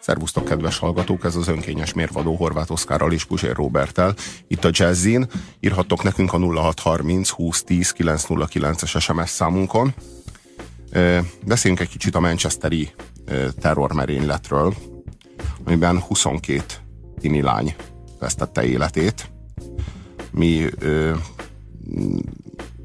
Szervusztok, kedves hallgatók! Ez az önkényes mérvadó Horváth Oszkárral és Puzsér Robertel. Itt a Jazzin. Írhattok nekünk a 0630 2010 909-es SMS számunkon. Beszéljünk egy kicsit a Manchesteri terrormerényletről, amiben 22 tini lány vesztette életét. Mi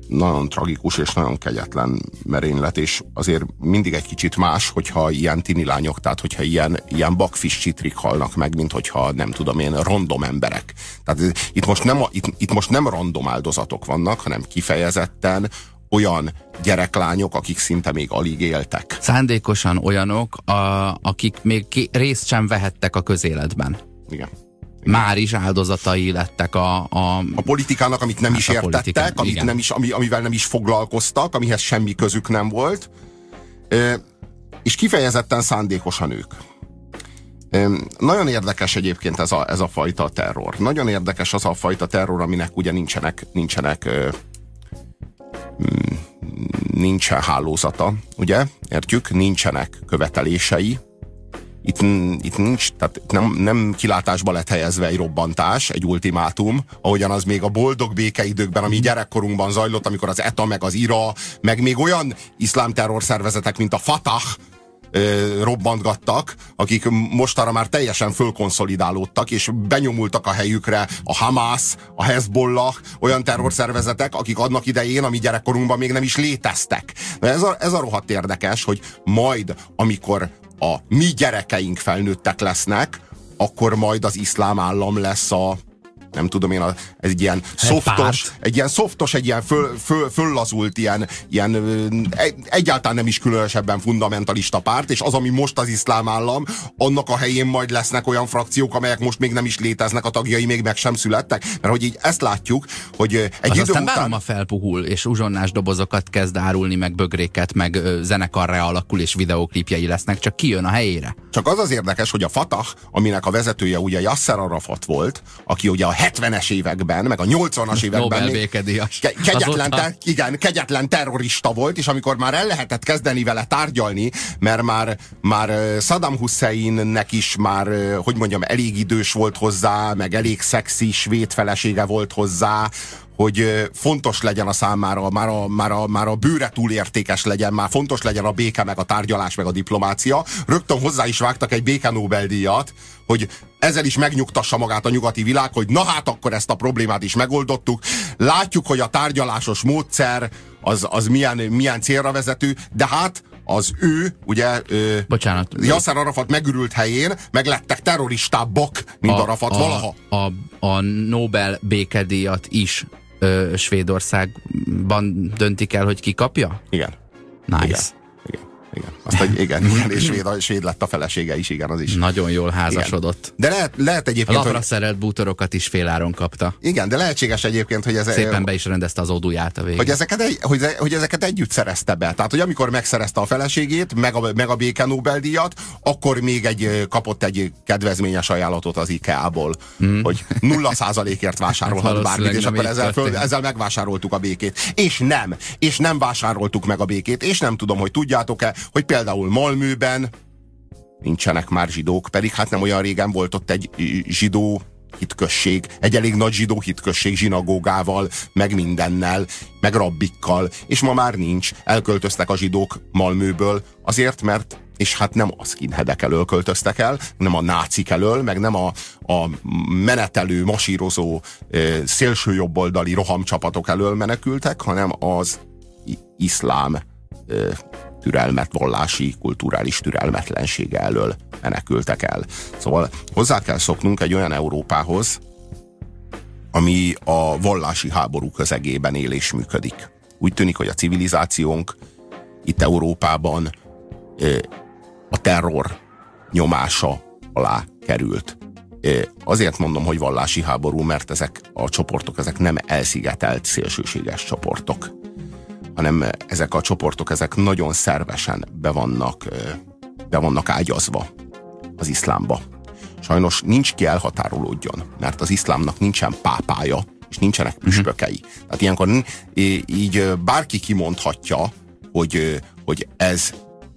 nagyon tragikus és nagyon kegyetlen merénylet, és azért mindig egy kicsit más, hogyha ilyen tini lányok, tehát hogyha ilyen, ilyen bakfis csitrik halnak meg, mint hogyha nem tudom én, random emberek. Tehát itt most nem, itt, itt most nem random áldozatok vannak, hanem kifejezetten olyan gyereklányok, akik szinte még alig éltek. Szándékosan olyanok, a, akik még ki, részt sem vehettek a közéletben. Igen már is áldozatai lettek a... A, a politikának, amit nem hát is értettek, amit nem is, ami, amivel nem is foglalkoztak, amihez semmi közük nem volt, és kifejezetten szándékosan ők. Nagyon érdekes egyébként ez a, ez a fajta terror. Nagyon érdekes az a fajta terror, aminek ugye nincsenek, nincsenek mm, nincsen hálózata, ugye? Értjük? Nincsenek követelései, itt, itt nincs, tehát nem, nem kilátásba lett helyezve egy robbantás, egy ultimátum, ahogyan az még a boldog békeidőkben, ami gyerekkorunkban zajlott, amikor az ETA, meg az IRA, meg még olyan iszlám terrorszervezetek, mint a Fatah, robbantgattak, akik mostanra már teljesen fölkonszolidálódtak, és benyomultak a helyükre a Hamas, a Hezbollah, olyan terrorszervezetek, akik annak idején, ami gyerekkorunkban még nem is léteztek. De ez a, ez a rohadt érdekes, hogy majd, amikor a mi gyerekeink felnőttek lesznek, akkor majd az iszlám állam lesz a, nem tudom én, ez egy ilyen szoftos, egy ilyen szoftos, egy ilyen föl, föl, föllazult, ilyen, ilyen egyáltalán nem is különösebben fundamentalista párt, és az, ami most az iszlám állam, annak a helyén majd lesznek olyan frakciók, amelyek most még nem is léteznek, a tagjai még meg sem születtek. Mert hogy így ezt látjuk, hogy egy az idő aztán után... a felpuhul, és uzsonnás dobozokat kezd árulni, meg bögréket, meg zenekarra alakul, és videóklipjei lesznek, csak kijön a helyére. Csak az az érdekes, hogy a Fatah, aminek a vezetője ugye Yasser Arafat volt, aki ugye a 70-es években, meg a 80-as években még ke- kegyetlen, te- igen, kegyetlen terrorista volt, és amikor már el lehetett kezdeni vele tárgyalni, mert már, már Saddam Husseinnek is már, hogy mondjam, elég idős volt hozzá, meg elég szexi svéd felesége volt hozzá, hogy fontos legyen a számára, már a, már a, már a bőre túl értékes legyen, már fontos legyen a béke, meg a tárgyalás, meg a diplomácia. Rögtön hozzá is vágtak egy béke Nobel-díjat, hogy ezzel is megnyugtassa magát a nyugati világ, hogy na hát akkor ezt a problémát is megoldottuk. Látjuk, hogy a tárgyalásos módszer az, az milyen, milyen célra vezető, de hát az ő, ugye, ö, Bocsánat. Yasser Arafat megürült helyén, meg lettek terroristábbak, mint a, Arafat a, valaha. A, a Nobel békedíjat is Svédországban döntik el, hogy ki kapja? Igen. Nice. Igen. Igen. Azt, hogy igen, igen, és svéd, svéd lett a felesége is, igen, az is. Nagyon jól házasodott. Igen. De lehet, lehet egyébként, lapra hogy... szerelt bútorokat is féláron kapta. Igen, de lehetséges egyébként, hogy ez... Szépen be is rendezte az odúját a végén. Hogy ezeket, egy, hogy, hogy ezeket együtt szerezte be. Tehát, hogy amikor megszerezte a feleségét, meg a, meg a béke Nobel-díjat, akkor még egy, kapott egy kedvezményes ajánlatot az IKEA-ból, mm. hogy nulla százalékért vásárolhat hát bármit, és akkor ezzel, föl, ezzel megvásároltuk a békét. És nem, és nem vásároltuk meg a békét, és nem tudom, hogy tudjátok-e, hogy például Malmőben nincsenek már zsidók, pedig hát nem olyan régen volt ott egy zsidó hitközség, egy elég nagy zsidó hitközség zsinagógával, meg mindennel, meg rabbikkal, és ma már nincs. Elköltöztek a zsidók Malmőből azért, mert és hát nem a skinheadek elől költöztek el, nem a nácik elől, meg nem a, a menetelő, masírozó, szélsőjobboldali rohamcsapatok elől menekültek, hanem az iszlám türelmet, vallási, kulturális türelmetlensége elől menekültek el. Szóval hozzá kell szoknunk egy olyan Európához, ami a vallási háború közegében él és működik. Úgy tűnik, hogy a civilizációnk itt Európában a terror nyomása alá került. Azért mondom, hogy vallási háború, mert ezek a csoportok, ezek nem elszigetelt szélsőséges csoportok hanem ezek a csoportok ezek nagyon szervesen be vannak, be vannak ágyazva az iszlámba. Sajnos nincs ki elhatárolódjon, mert az iszlámnak nincsen pápája, és nincsenek mhm. püspökei. Tehát ilyenkor így bárki kimondhatja, hogy, hogy ez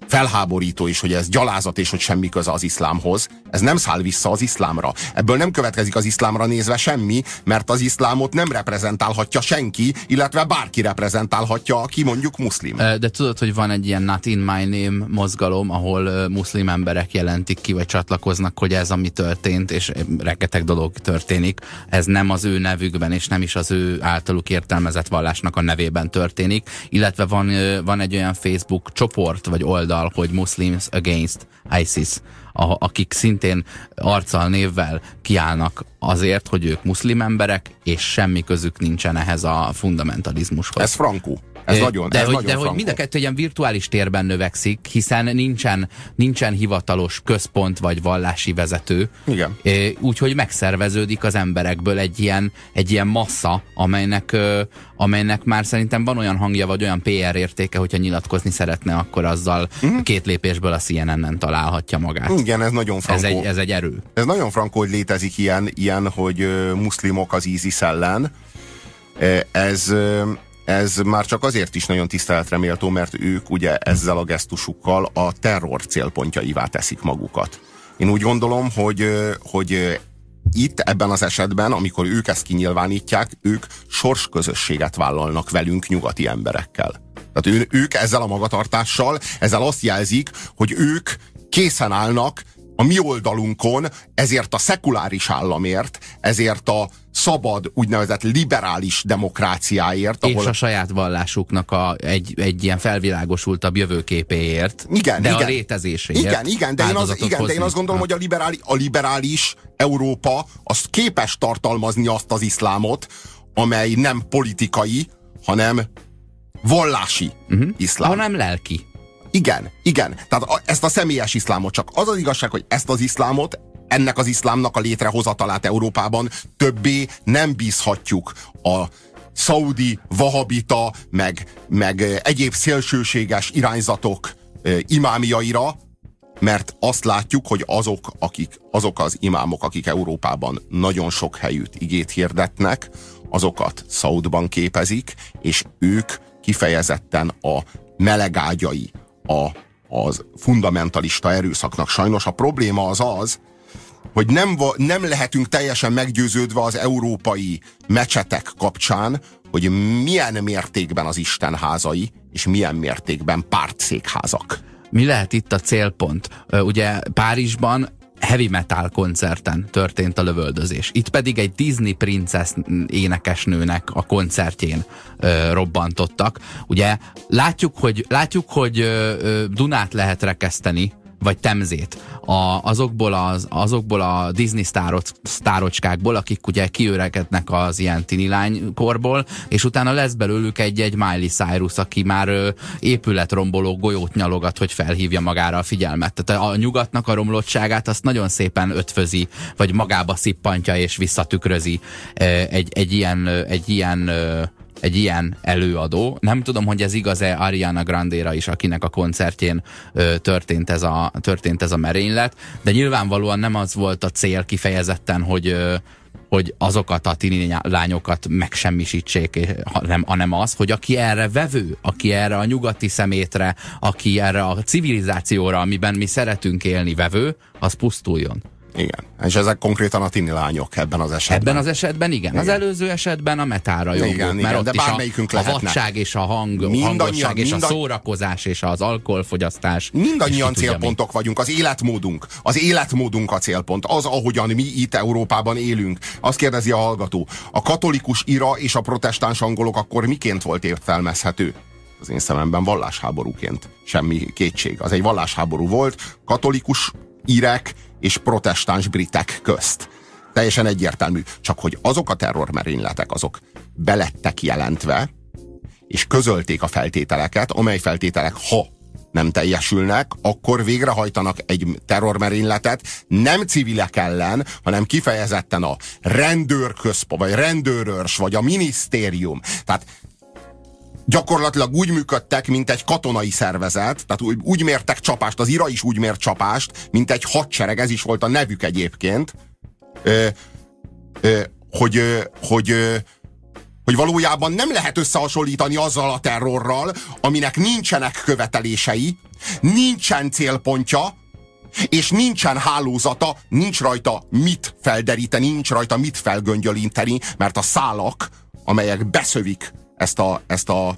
felháborító, és hogy ez gyalázat, és hogy semmi köze az iszlámhoz, ez nem száll vissza az iszlámra. Ebből nem következik az iszlámra nézve semmi, mert az iszlámot nem reprezentálhatja senki, illetve bárki reprezentálhatja, aki mondjuk muszlim. De tudod, hogy van egy ilyen Not in my name mozgalom, ahol muszlim emberek jelentik ki, vagy csatlakoznak, hogy ez ami történt, és rengeteg dolog történik. Ez nem az ő nevükben, és nem is az ő általuk értelmezett vallásnak a nevében történik, illetve van, van egy olyan Facebook csoport, vagy oldal, hogy Muslims Against ISIS, a, akik szintén arccal, névvel kiállnak azért, hogy ők muszlim emberek, és semmi közük nincsen ehhez a fundamentalizmushoz. Ez frankó. Ez nagyon, de ez hogy, nagyon de hogy mind a kettő ilyen virtuális térben növekszik, hiszen nincsen, nincsen hivatalos központ vagy vallási vezető. Igen. Úgyhogy megszerveződik az emberekből egy ilyen, egy ilyen massza, amelynek, amelynek már szerintem van olyan hangja, vagy olyan PR értéke, hogyha nyilatkozni szeretne, akkor azzal mm. két lépésből a CNN-en találhatja magát. Igen, ez nagyon frankó. Ez egy, ez egy erő. Ez nagyon frankó, hogy létezik ilyen, ilyen hogy muszlimok az ISIS ellen. Ez ez már csak azért is nagyon tiszteletre méltó, mert ők ugye ezzel a gesztusukkal a terror célpontjaivá teszik magukat. Én úgy gondolom, hogy, hogy itt ebben az esetben, amikor ők ezt kinyilvánítják, ők sorsközösséget vállalnak velünk nyugati emberekkel. Tehát ő, ők ezzel a magatartással, ezzel azt jelzik, hogy ők készen állnak a mi oldalunkon ezért a szekuláris államért, ezért a szabad, úgynevezett liberális demokráciáért. Ahol... És a saját vallásuknak a, egy, egy ilyen felvilágosultabb jövőképéért. Igen, de igen. a létezéséért. Igen, igen, de én, az, igen, de én azt gondolom, hogy a liberális, a liberális Európa az képes tartalmazni azt az iszlámot, amely nem politikai, hanem vallási uh-huh. iszlám. Hanem lelki. Igen, igen. Tehát a, ezt a személyes iszlámot csak az az igazság, hogy ezt az iszlámot, ennek az iszlámnak a létrehozatalát Európában többé nem bízhatjuk a szaudi, vahabita, meg, meg egyéb szélsőséges irányzatok imámiaira, mert azt látjuk, hogy azok, akik, azok az imámok, akik Európában nagyon sok helyütt igét hirdetnek, azokat Szaudban képezik, és ők kifejezetten a melegágyai a, az fundamentalista erőszaknak. Sajnos a probléma az az, hogy nem, nem lehetünk teljesen meggyőződve az európai mecsetek kapcsán, hogy milyen mértékben az Isten házai, és milyen mértékben pártszékházak. Mi lehet itt a célpont? Ugye Párizsban heavy metal koncerten történt a lövöldözés. Itt pedig egy Disney princesz énekesnőnek a koncertjén ö, robbantottak. Ugye látjuk, hogy, látjuk, hogy ö, Dunát lehet rekeszteni, vagy Temzét a, azokból, az, azokból a Disney sztárot, sztárocskákból, akik ugye kiöregednek az ilyen tini lánykorból, és utána lesz belőlük egy-egy Miley Cyrus, aki már ö, épületromboló golyót nyalogat, hogy felhívja magára a figyelmet. Tehát a nyugatnak a romlottságát azt nagyon szépen ötvözi, vagy magába szippantja és visszatükrözi egy, egy ilyen, egy ilyen egy ilyen előadó. Nem tudom, hogy ez igaz-e Ariana Grande-ra is, akinek a koncertjén ö, történt, ez a, történt ez a merénylet, de nyilvánvalóan nem az volt a cél kifejezetten, hogy ö, hogy azokat a tini lányokat megsemmisítsék, hanem, hanem az, hogy aki erre vevő, aki erre a nyugati szemétre, aki erre a civilizációra, amiben mi szeretünk élni vevő, az pusztuljon. Igen. És ezek konkrétan a tini lányok ebben az esetben. Ebben az esetben igen. igen. Az előző esetben a metára jó. Igen, mert igen, ott de bármelyikünk a, a vadság és a hang, hangosság és a szórakozás és az alkoholfogyasztás. Mindannyian célpontok mi. vagyunk. Az életmódunk. Az életmódunk a célpont. Az, ahogyan mi itt Európában élünk. Azt kérdezi a hallgató. A katolikus ira és a protestáns angolok akkor miként volt értelmezhető? az én szememben vallásháborúként. Semmi kétség. Az egy vallásháború volt. Katolikus írek és protestáns britek közt. Teljesen egyértelmű. Csak hogy azok a terrormerényletek, azok belettek jelentve, és közölték a feltételeket, amely feltételek, ha nem teljesülnek, akkor végrehajtanak egy terrormerényletet nem civilek ellen, hanem kifejezetten a rendőrközpa, vagy rendőrörs, vagy a minisztérium. Tehát gyakorlatilag úgy működtek, mint egy katonai szervezet, tehát úgy, úgy mértek csapást, az IRA is úgy mért csapást, mint egy hadsereg, ez is volt a nevük egyébként, ö, ö, hogy, ö, hogy, ö, hogy valójában nem lehet összehasonlítani azzal a terrorral, aminek nincsenek követelései, Nincsen célpontja, és nincsen hálózata, nincs rajta mit felderíteni, nincs rajta mit felgöngyölinteni, mert a szálak, amelyek beszövik ezt a, ezt a,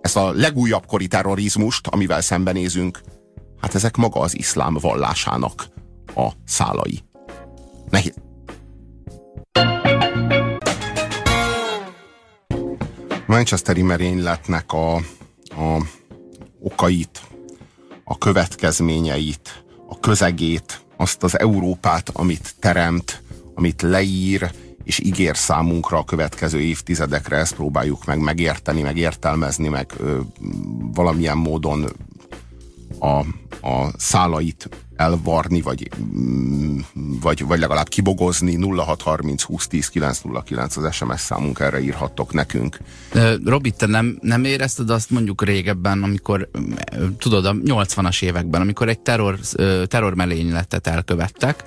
ezt a legújabb kori terrorizmust, amivel szembenézünk, hát ezek maga az iszlám vallásának a szálai. Nehéz. Manchesteri merényletnek a, a okait, a következményeit, a közegét, azt az Európát, amit teremt, amit leír, és ígér számunkra a következő évtizedekre, ezt próbáljuk meg megérteni, meg értelmezni, meg ö, valamilyen módon a, a szálait elvarni, vagy, mm, vagy, vagy legalább kibogozni 0630 2010 909 az SMS számunk, erre írhattok nekünk. Robi, te nem, nem érezted azt mondjuk régebben, amikor tudod, a 80-as években, amikor egy terror, terrormelényletet elkövettek,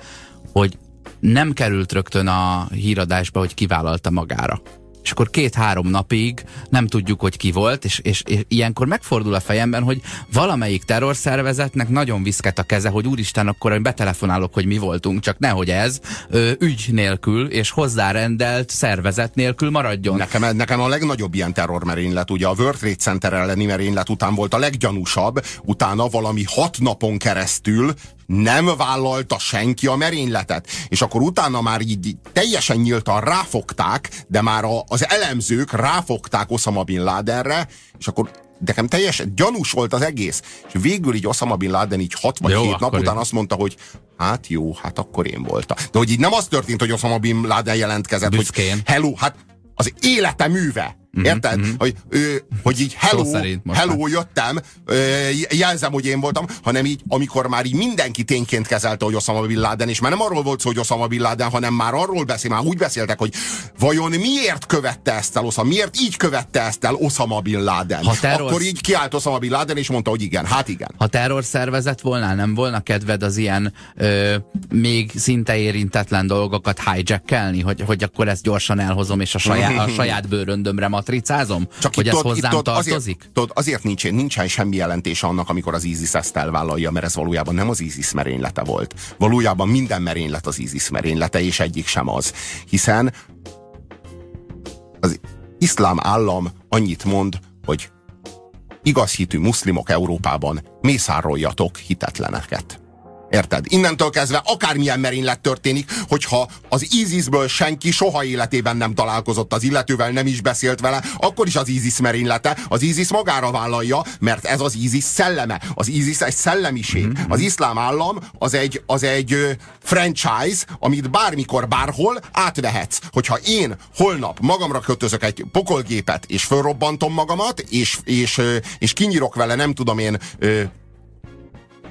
hogy nem került rögtön a híradásba, hogy kivállalta magára és akkor két-három napig nem tudjuk, hogy ki volt, és, és, és ilyenkor megfordul a fejemben, hogy valamelyik terrorszervezetnek nagyon viszket a keze, hogy úristen, akkor én betelefonálok, hogy mi voltunk, csak nehogy ez ö, ügy nélkül és hozzárendelt szervezet nélkül maradjon. Nekem, nekem a legnagyobb ilyen terrormerénylet, ugye a World Trade Center elleni merénylet után volt a leggyanúsabb, utána valami hat napon keresztül nem vállalta senki a merényletet. És akkor utána már így teljesen nyíltan ráfogták, de már a, az elemzők ráfogták Osama Bin Ladenre, és akkor nekem teljesen gyanús volt az egész. És végül így Osama Bin Laden így 6 vagy 7 nap után azt mondta, hogy hát jó, hát akkor én voltam. De hogy így nem az történt, hogy Osama Bin Laden jelentkezett, Büszkén. hogy hello, hát az élete műve. Mm-hmm. Érted? Mm-hmm. Hogy, ő, hogy így hello, hello jöttem, jelzem, hogy én voltam, hanem így, amikor már így mindenki tényként kezelte, hogy Osama Bin Laden, és már nem arról volt szó, hogy Osama Bin Laden, hanem már arról beszél, már úgy beszéltek, hogy vajon miért követte ezt el Osama, miért így követte ezt el Osama Bin Laden. Ha terror... Akkor így kiállt Osama Bin Laden, és mondta, hogy igen, hát igen. Ha terror szervezet volnál, nem volna kedved az ilyen ö, még szinte érintetlen dolgokat hijackelni, hogy, hogy akkor ezt gyorsan elhozom, és a saját, a saját bőröndömre matricázom? Csak hogy ez ott, hozzám ott, tartozik? Azért, tudod, azért nincsen, nincsen semmi jelentés annak, amikor az ISIS ezt elvállalja, mert ez valójában nem az ISIS merénylete volt. Valójában minden merénylet az ISIS merénylete, és egyik sem az. Hiszen az iszlám állam annyit mond, hogy igaz hitű muszlimok Európában mészároljatok hitetleneket. Érted? Innentől kezdve akármilyen merénylet történik, hogyha az ISIS-ből senki soha életében nem találkozott az illetővel, nem is beszélt vele, akkor is az ISIS merénylete. Az ISIS magára vállalja, mert ez az ISIS szelleme. Az ISIS egy szellemiség. Mm-hmm. Az iszlám állam az egy, az egy franchise, amit bármikor, bárhol átvehetsz. Hogyha én holnap magamra kötözök egy pokolgépet, és fölrobbantom magamat, és, és, és, kinyírok vele, nem tudom én,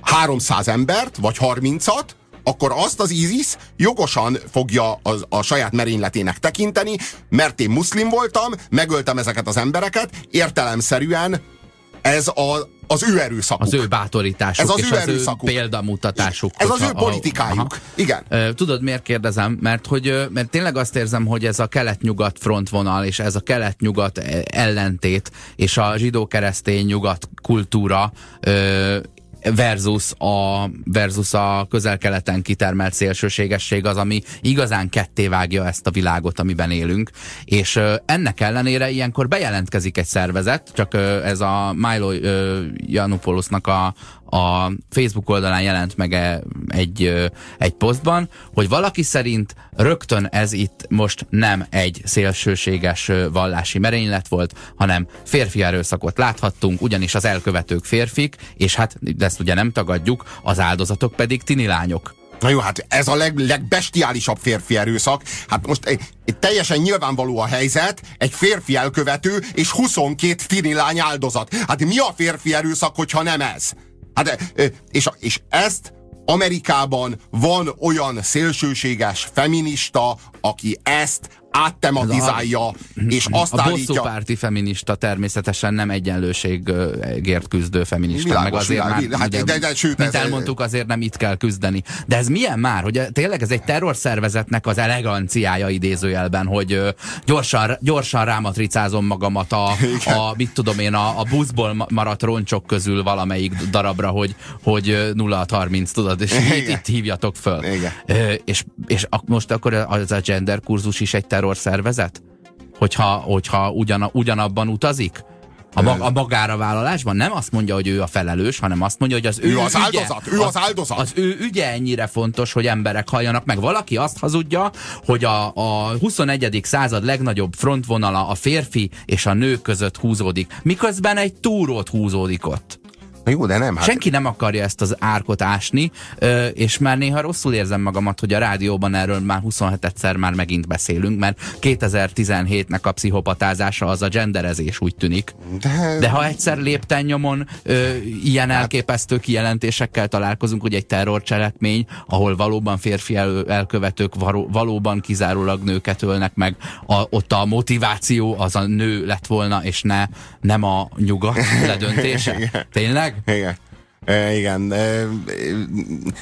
300 embert, vagy 30-at, akkor azt az ISIS jogosan fogja a, a saját merényletének tekinteni, mert én muszlim voltam, megöltem ezeket az embereket, értelemszerűen ez a, az ő erőszakuk. Az ő bátorításuk, ez az és ő az erőszakuk. ő példamutatásuk. Ez az ő politikájuk. A, Igen. Tudod, miért kérdezem? Mert, hogy, mert tényleg azt érzem, hogy ez a kelet-nyugat frontvonal, és ez a kelet-nyugat ellentét, és a zsidó-keresztény nyugat kultúra versus a, versus a közel-keleten kitermelt szélsőségesség az, ami igazán ketté vágja ezt a világot, amiben élünk, és ennek ellenére ilyenkor bejelentkezik egy szervezet, csak ez a Milo Janupolusnak a, a Facebook oldalán jelent meg e, egy, egy posztban, hogy valaki szerint rögtön ez itt most nem egy szélsőséges vallási merénylet volt, hanem férfi erőszakot láthattunk, ugyanis az elkövetők férfik, és hát de ezt ugye nem tagadjuk, az áldozatok pedig tini lányok. Na jó, hát ez a leg, legbestiálisabb férfi erőszak. Hát most egy, egy teljesen nyilvánvaló a helyzet, egy férfi elkövető és 22 tini lány áldozat. Hát mi a férfi erőszak, hogyha nem ez? Hát, és, és ezt Amerikában van olyan szélsőséges feminista, aki ezt áttematizálja, és azt a állítja... párti feminista természetesen nem egyenlőségért küzdő feminista, Világos, meg azért világos, már, hát ugye, de- de sőt, mint ez- elmondtuk, azért nem itt kell küzdeni. De ez milyen már, hogy tényleg ez egy terrorszervezetnek az eleganciája idézőjelben, hogy gyorsan, gyorsan rámatricázom magamat a, a mit tudom én, a, a buszból ma- maradt roncsok közül valamelyik darabra, hogy, hogy ö, 0 30 tudod, és itt, itt hívjatok föl. Igen. És, és a, most akkor az a gender kurzus is egy terrorszervezet? Hogyha, hogyha ugyan, ugyanabban utazik? A, mag, a magára vállalásban nem azt mondja, hogy ő a felelős, hanem azt mondja, hogy az ő, Ő az ügye, áldozat, ő az áldozat. Az ő ügye ennyire fontos, hogy emberek halljanak meg. Valaki azt hazudja, hogy a, a 21. század legnagyobb frontvonala a férfi és a nő között húzódik, miközben egy túrót húzódik ott. Na jó, de nem. Hát Senki nem akarja ezt az árkot ásni, és már néha rosszul érzem magamat, hogy a rádióban erről már 27-szer már megint beszélünk, mert 2017-nek a pszichopatázása az a genderezés úgy tűnik. de, De ha egyszer lépten nyomon ilyen elképesztő kijelentésekkel találkozunk, hogy egy terrorcselekmény, ahol valóban férfi el, elkövetők való, valóban kizárólag nőket ölnek meg, a, ott a motiváció az a nő lett volna, és ne, nem a nyugat ledöntése. Tényleg? Igen. E, igen. E,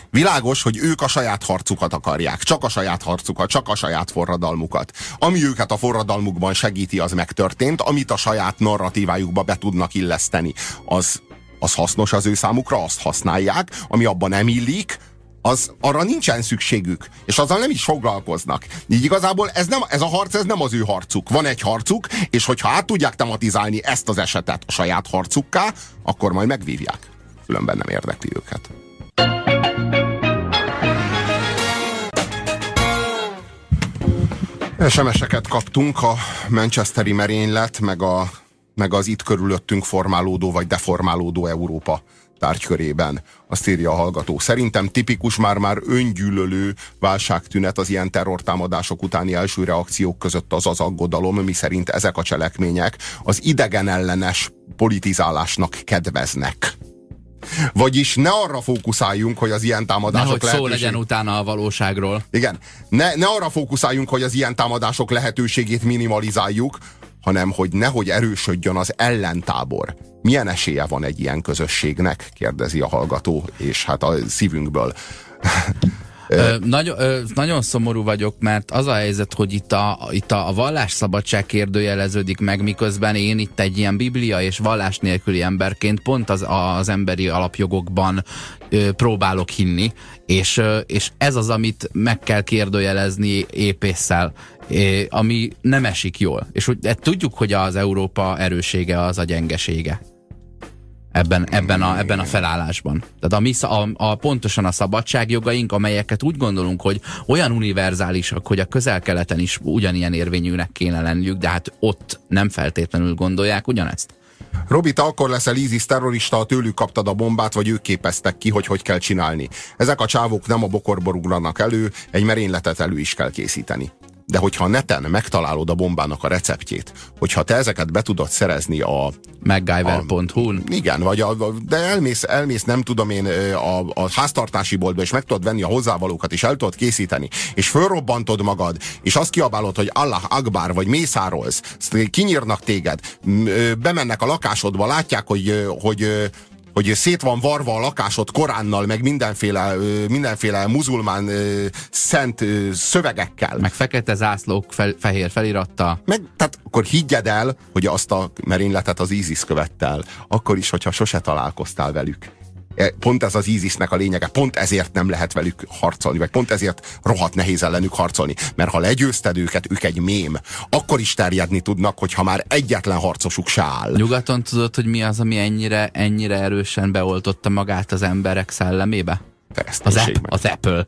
világos, hogy ők a saját harcukat akarják. Csak a saját harcukat, csak a saját forradalmukat. Ami őket a forradalmukban segíti, az megtörtént. Amit a saját narratívájukba be tudnak illeszteni, az, az hasznos az ő számukra, azt használják. Ami abban nem illik, az arra nincsen szükségük, és azzal nem is foglalkoznak. Így igazából ez, nem, ez a harc, ez nem az ő harcuk. Van egy harcuk, és hogyha át tudják tematizálni ezt az esetet a saját harcukká, akkor majd megvívják. Különben nem érdekli őket. SMS-eket kaptunk a Manchesteri merénylet, meg, a, meg az itt körülöttünk formálódó vagy deformálódó Európa tárgykörében. Azt írja a hallgató. Szerintem tipikus már-már öngyűlölő válságtünet az ilyen terrortámadások utáni első reakciók között az az aggodalom, mi szerint ezek a cselekmények az idegen ellenes politizálásnak kedveznek. Vagyis ne arra fókuszáljunk, hogy az ilyen támadások Nehogy szó lehetőség- legyen utána a valóságról. igen. Ne, ne arra fókuszáljunk, hogy az ilyen támadások lehetőségét minimalizáljuk, hanem hogy nehogy erősödjön az ellentábor. Milyen esélye van egy ilyen közösségnek? kérdezi a hallgató, és hát a szívünkből. Ö, nagyon, ö, nagyon szomorú vagyok, mert az a helyzet, hogy itt a, itt a, a vallásszabadság kérdőjeleződik meg, miközben én itt egy ilyen biblia és vallás nélküli emberként pont az, az emberi alapjogokban ö, próbálok hinni, és, és ez az, amit meg kell kérdőjelezni épésszel, ami nem esik jól. És hogy, tudjuk, hogy az Európa erősége az a gyengesége ebben, ebben, a, ebben a felállásban. Tehát a, mi, a, a, pontosan a szabadságjogaink, amelyeket úgy gondolunk, hogy olyan univerzálisak, hogy a közel-keleten is ugyanilyen érvényűnek kéne lenniük, de hát ott nem feltétlenül gondolják ugyanezt. Robi, te akkor leszel ISIS terrorista, ha tőlük kaptad a bombát, vagy ők képeztek ki, hogy hogy kell csinálni. Ezek a csávok nem a bokorba ugranak elő, egy merényletet elő is kell készíteni. De hogyha neten megtalálod a bombának a receptjét, hogyha te ezeket be tudod szerezni a, MacGyver.hu-n. Igen, vagy a, de elmész, elmész, nem tudom én, a, a háztartási boltba, és meg tudod venni a hozzávalókat, és el tudod készíteni, és fölrobbantod magad, és azt kiabálod, hogy Allah Akbar, vagy mészárolsz, kinyírnak téged, bemennek a lakásodba, látják, hogy, hogy hogy szét van varva a lakásod Koránnal, meg mindenféle, mindenféle muzulmán szent szövegekkel. Meg fekete zászlók fel, fehér feliratta. Meg, tehát akkor higgyed el, hogy azt a merényletet az ISIS követte el. Akkor is, hogyha sose találkoztál velük. E, Pont ez az ISISnek a lényege, pont ezért nem lehet velük harcolni, vagy pont ezért rohadt nehéz ellenük harcolni. Mert ha legyőzted őket, ők egy mém, akkor is terjedni tudnak, hogyha már egyetlen harcosuk se áll. Nyugaton tudod, hogy mi az, ami ennyire, ennyire erősen beoltotta magát az emberek szellemébe? Az, meg. az Apple.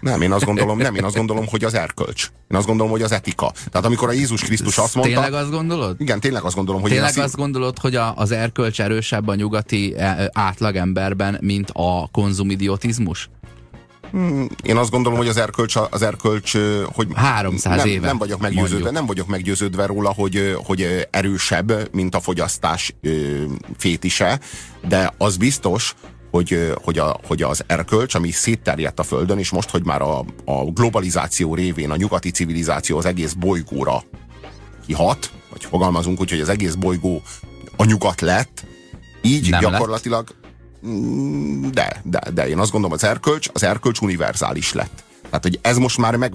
Nem, én azt gondolom, nem, én azt gondolom, hogy az erkölcs. Én azt gondolom, hogy az etika. Tehát amikor a Jézus Krisztus azt mondta... Tényleg azt gondolod? Igen, tényleg azt gondolom, hogy Tényleg én azt gondolod, hogy a, az erkölcs erősebb a nyugati e, átlagemberben, mint a konzumidiotizmus? Én azt gondolom, hogy az erkölcs, az erkölcs, hogy 300 nem, éve, nem vagyok meggyőződve, mondjuk. nem vagyok meggyőződve róla, hogy, hogy erősebb, mint a fogyasztás fétise, de az biztos, hogy, hogy, a, hogy az erkölcs, ami szétterjedt a Földön, és most, hogy már a, a globalizáció révén a nyugati civilizáció az egész bolygóra kihat, vagy fogalmazunk úgy, hogy az egész bolygó a nyugat lett, így Nem gyakorlatilag lett? Mm, de, de, de én azt gondolom, az erkölcs, az erkölcs univerzális lett. Tehát, hogy ez most már meg,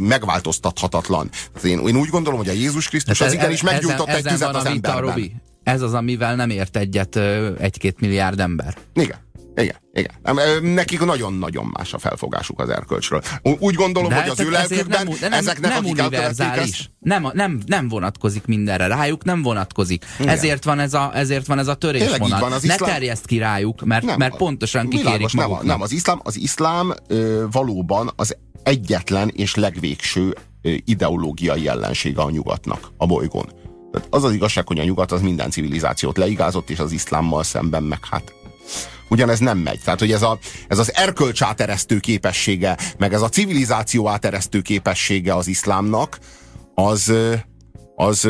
megváltoztathatatlan. Tehát én, én úgy gondolom, hogy a Jézus Krisztus az igenis meggyújtott egy tüzet az emberben. Robi. Ez az, amivel nem ért egyet egy-két milliárd ember. Igen. Igen, igen. Nekik nagyon-nagyon más a felfogásuk az erkölcsről. Úgy gondolom, de hogy az ő lelkükben nem, nem, ezeknek, nem akik univerzális. Ezt... Nem, nem, nem vonatkozik mindenre rájuk, nem vonatkozik. Ezért van ez a, ezért van ez a törésvonal. Van, az ne iszlám... terjeszt ki rájuk, mert, nem, mert pontosan kikérik maguknak. Nem, nem, az iszlám, az iszlám ö, valóban az egyetlen és legvégső ideológiai ellensége a nyugatnak a bolygón. Tehát az az igazság, hogy a nyugat az minden civilizációt leigázott, és az iszlámmal szemben meg hát ugyanez nem megy. Tehát, hogy ez, a, ez az erkölcs áteresztő képessége, meg ez a civilizáció áteresztő képessége az iszlámnak, az, az,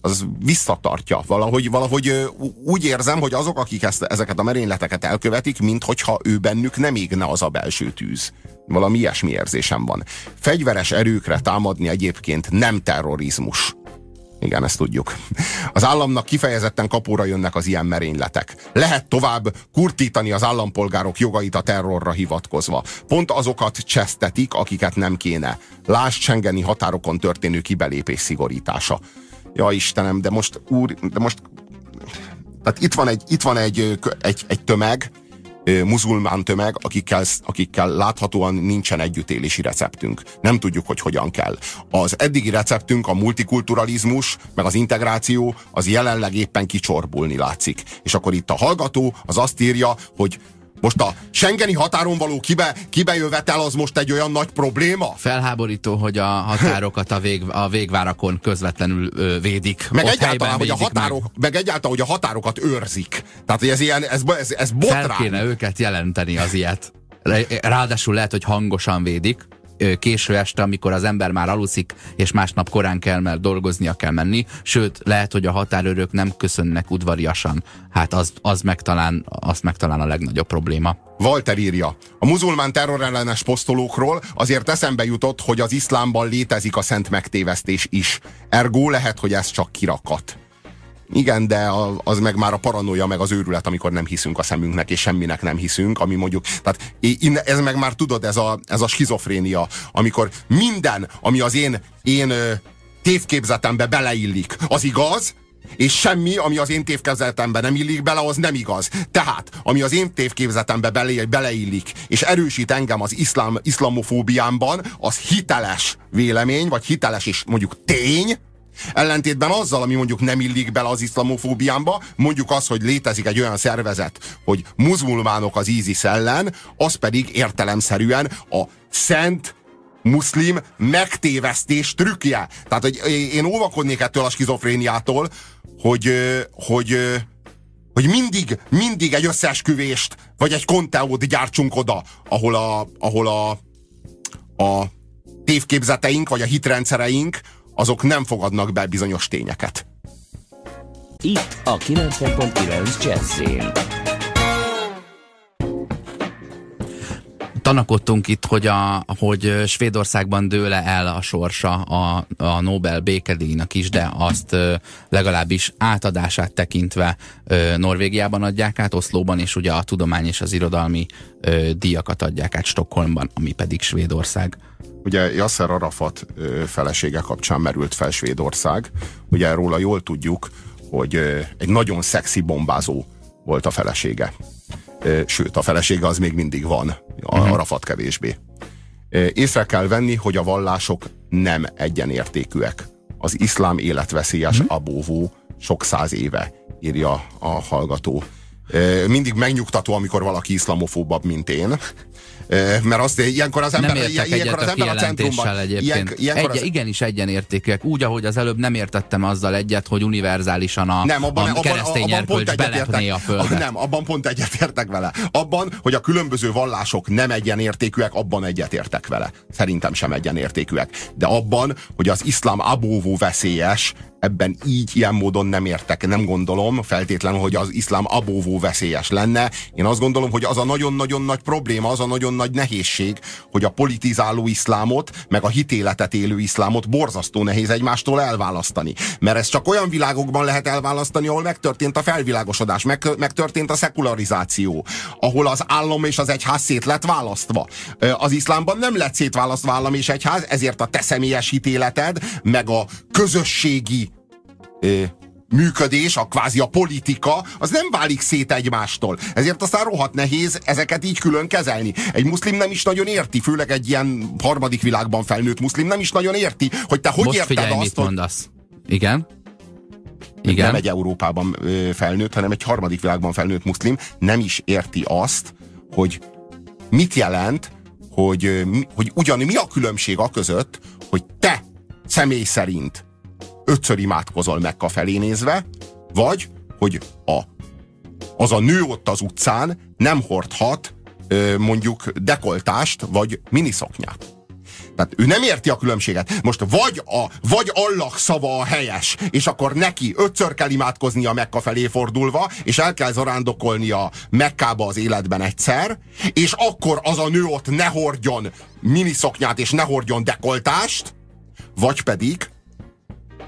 az visszatartja. Valahogy, valahogy úgy érzem, hogy azok, akik ezt, ezeket a merényleteket elkövetik, minthogyha ő bennük nem égne az a belső tűz. Valami ilyesmi érzésem van. Fegyveres erőkre támadni egyébként nem terrorizmus. Igen, ezt tudjuk. Az államnak kifejezetten kapóra jönnek az ilyen merényletek. Lehet tovább kurtítani az állampolgárok jogait a terrorra hivatkozva. Pont azokat csesztetik, akiket nem kéne. Lásd Schengeni határokon történő kibelépés szigorítása. Ja Istenem, de most úr, de most tehát itt van egy, itt van egy, egy, egy tömeg, muzulmán tömeg, akikkel, akikkel láthatóan nincsen együttélési receptünk. Nem tudjuk, hogy hogyan kell. Az eddigi receptünk, a multikulturalizmus, meg az integráció, az jelenleg éppen kicsorbulni látszik. És akkor itt a hallgató az azt írja, hogy most a Schengeni határon való kibe, kibejövetel az most egy olyan nagy probléma? Felháborító, hogy a határokat a, vég, a végvárakon közvetlenül ö, védik. Meg egyáltalán, hogy a határok, meg. meg egyáltalán, hogy a határokat őrzik. Tehát, hogy ez ilyen, ez, ez, ez botrány. Fel kéne őket jelenteni az ilyet. Ráadásul lehet, hogy hangosan védik, késő este, amikor az ember már aluszik, és másnap korán kell, mert dolgoznia kell menni, sőt, lehet, hogy a határőrök nem köszönnek udvariasan. Hát az, az megtalán, azt megtalán a legnagyobb probléma. Walter írja, a muzulmán terrorellenes posztolókról azért eszembe jutott, hogy az iszlámban létezik a szent megtévesztés is. Ergo lehet, hogy ez csak kirakat. Igen, de az meg már a paranoia, meg az őrület, amikor nem hiszünk a szemünknek, és semminek nem hiszünk, ami mondjuk, tehát ez meg már tudod, ez a, ez a skizofrénia, amikor minden, ami az én, én tévképzetembe beleillik, az igaz, és semmi, ami az én tévképzetembe nem illik bele, az nem igaz. Tehát, ami az én tévképzetembe bele, beleillik, és erősít engem az iszlám, iszlamofóbiámban, az hiteles vélemény, vagy hiteles és mondjuk tény, Ellentétben azzal, ami mondjuk nem illik bele az iszlamofóbiámba, mondjuk az, hogy létezik egy olyan szervezet, hogy muzulmánok az ISIS ellen, az pedig értelemszerűen a szent muszlim megtévesztés trükkje. Tehát, hogy én óvakodnék ettől a skizofréniától, hogy, hogy, hogy mindig, mindig egy összeesküvést, vagy egy konteót gyártsunk oda, ahol a, ahol a, a tévképzeteink, vagy a hitrendszereink, azok nem fogadnak be bizonyos tényeket. Itt a 90.9 Jazzin. Tanakodtunk itt, hogy, a, hogy Svédországban dőle el a sorsa a, a Nobel békedíjnak is, de azt legalábbis átadását tekintve Norvégiában adják át, Oszlóban, és ugye a tudomány és az irodalmi díjakat adják át Stockholmban, ami pedig Svédország. Ugye Yasser Arafat felesége kapcsán merült fel Svédország. Ugye róla jól tudjuk, hogy egy nagyon szexi bombázó volt a felesége. Sőt, a felesége az még mindig van, uh-huh. Arafat kevésbé. Észre kell venni, hogy a vallások nem egyenértékűek. Az iszlám életveszélyes uh-huh. abóvó sok száz éve, írja a hallgató. Mindig megnyugtató, amikor valaki iszlamofóbabb, mint én. Mert azt ilyenkor az ember, nem ilyen, ilyenkor az ember a centrumban. Ilyen, ilyenkor Egy, az... Igenis egyenértékűek. Úgy, ahogy az előbb nem értettem azzal egyet, hogy univerzálisan a, nem, abban, a keresztény abban, abban belepné a földet. Nem, abban pont egyetértek vele. Abban, hogy a különböző vallások nem egyenértékűek, abban egyetértek vele. Szerintem sem egyenértékűek. De abban, hogy az iszlám abóvó veszélyes, ebben így, ilyen módon nem értek. Nem gondolom feltétlenül, hogy az iszlám abóvó veszélyes lenne. Én azt gondolom, hogy az a nagyon-nagyon nagy probléma, az a nagyon nagy nehézség, hogy a politizáló iszlámot, meg a hitéletet élő iszlámot borzasztó nehéz egymástól elválasztani. Mert ez csak olyan világokban lehet elválasztani, ahol megtörtént a felvilágosodás, meg, megtörtént a szekularizáció, ahol az állam és az egyház szét lett választva. Az iszlámban nem lett szétválasztva állam és egyház, ezért a te személyes hitéleted, meg a közösségi működés, a kvázi a politika, az nem válik szét egymástól. Ezért aztán rohadt nehéz ezeket így külön kezelni. Egy muszlim nem is nagyon érti, főleg egy ilyen harmadik világban felnőtt muszlim nem is nagyon érti, hogy te hogy Most érted figyelj, azt, mit hogy mondasz. Igen? Igen. nem egy Európában felnőtt, hanem egy harmadik világban felnőtt muszlim nem is érti azt, hogy mit jelent, hogy, hogy ugyan mi a különbség a között, hogy te személy szerint ötször imádkozol Mekka felé nézve, vagy hogy a, az a nő ott az utcán nem hordhat mondjuk dekoltást vagy miniszoknyát. Tehát ő nem érti a különbséget. Most vagy, a, vagy Allah szava a helyes, és akkor neki ötször kell imádkozni a Mekka felé fordulva, és el kell zarándokolni a Mekkába az életben egyszer, és akkor az a nő ott ne hordjon miniszoknyát, és ne hordjon dekoltást, vagy pedig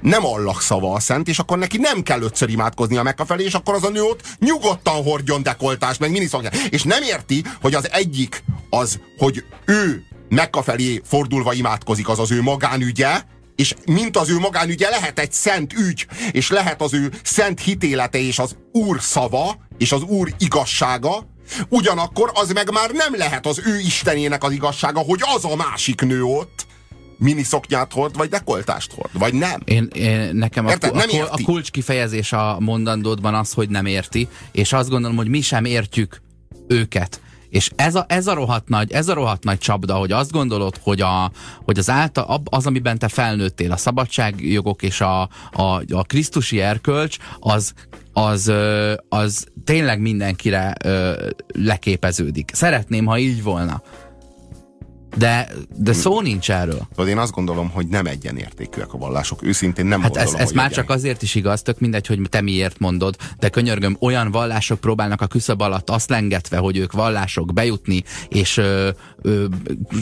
nem Allah szava a szent, és akkor neki nem kell ötször imádkozni a Mekka felé, és akkor az a nő ott nyugodtan hordjon dekoltást, meg miniszoknyát. És nem érti, hogy az egyik az, hogy ő Mekka felé fordulva imádkozik, az az ő magánügye, és mint az ő magánügye lehet egy szent ügy, és lehet az ő szent hitélete és az Úr szava, és az Úr igazsága, ugyanakkor az meg már nem lehet az ő istenének az igazsága, hogy az a másik nő ott miniszoknyát hord, vagy dekoltást hord, vagy nem. Én, én, nekem a, Érted? Nem a, a kulcs kifejezés a mondandódban az, hogy nem érti, és azt gondolom, hogy mi sem értjük őket. És ez a, ez a rohadt nagy, ez a rohadt nagy csapda, hogy azt gondolod, hogy, a, hogy az, által, az, amiben te felnőttél, a szabadságjogok és a, a, a krisztusi erkölcs, az, az, az tényleg mindenkire ö, leképeződik. Szeretném, ha így volna. De, de szó nincs erről. Tudod, én azt gondolom, hogy nem egyenértékűek a vallások. Őszintén nem Hát ez, gondolom, ez hogy már egyen- csak azért is igaz, tök mindegy, hogy te miért mondod, de könyörgöm, olyan vallások próbálnak a küszöb alatt azt lengetve, hogy ők vallások bejutni, és ö, ö,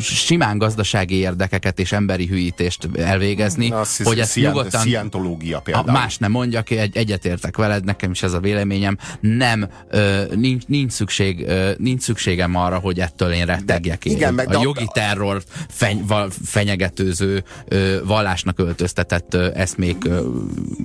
simán gazdasági érdekeket és emberi hűítést elvégezni, Na, szi- hogy ezt szient- nyugodtan... Szientológia A, például. más nem mondjak, egy, egyetértek veled, nekem is ez a véleményem. Nem, ö, nincs, nincs, szükség, ö, nincs szükségem arra, hogy ettől én rettegjek. De- igen, meg a a- jogi terror feny, val, fenyegetőző ö, vallásnak öltöztetett ö, eszmék ö,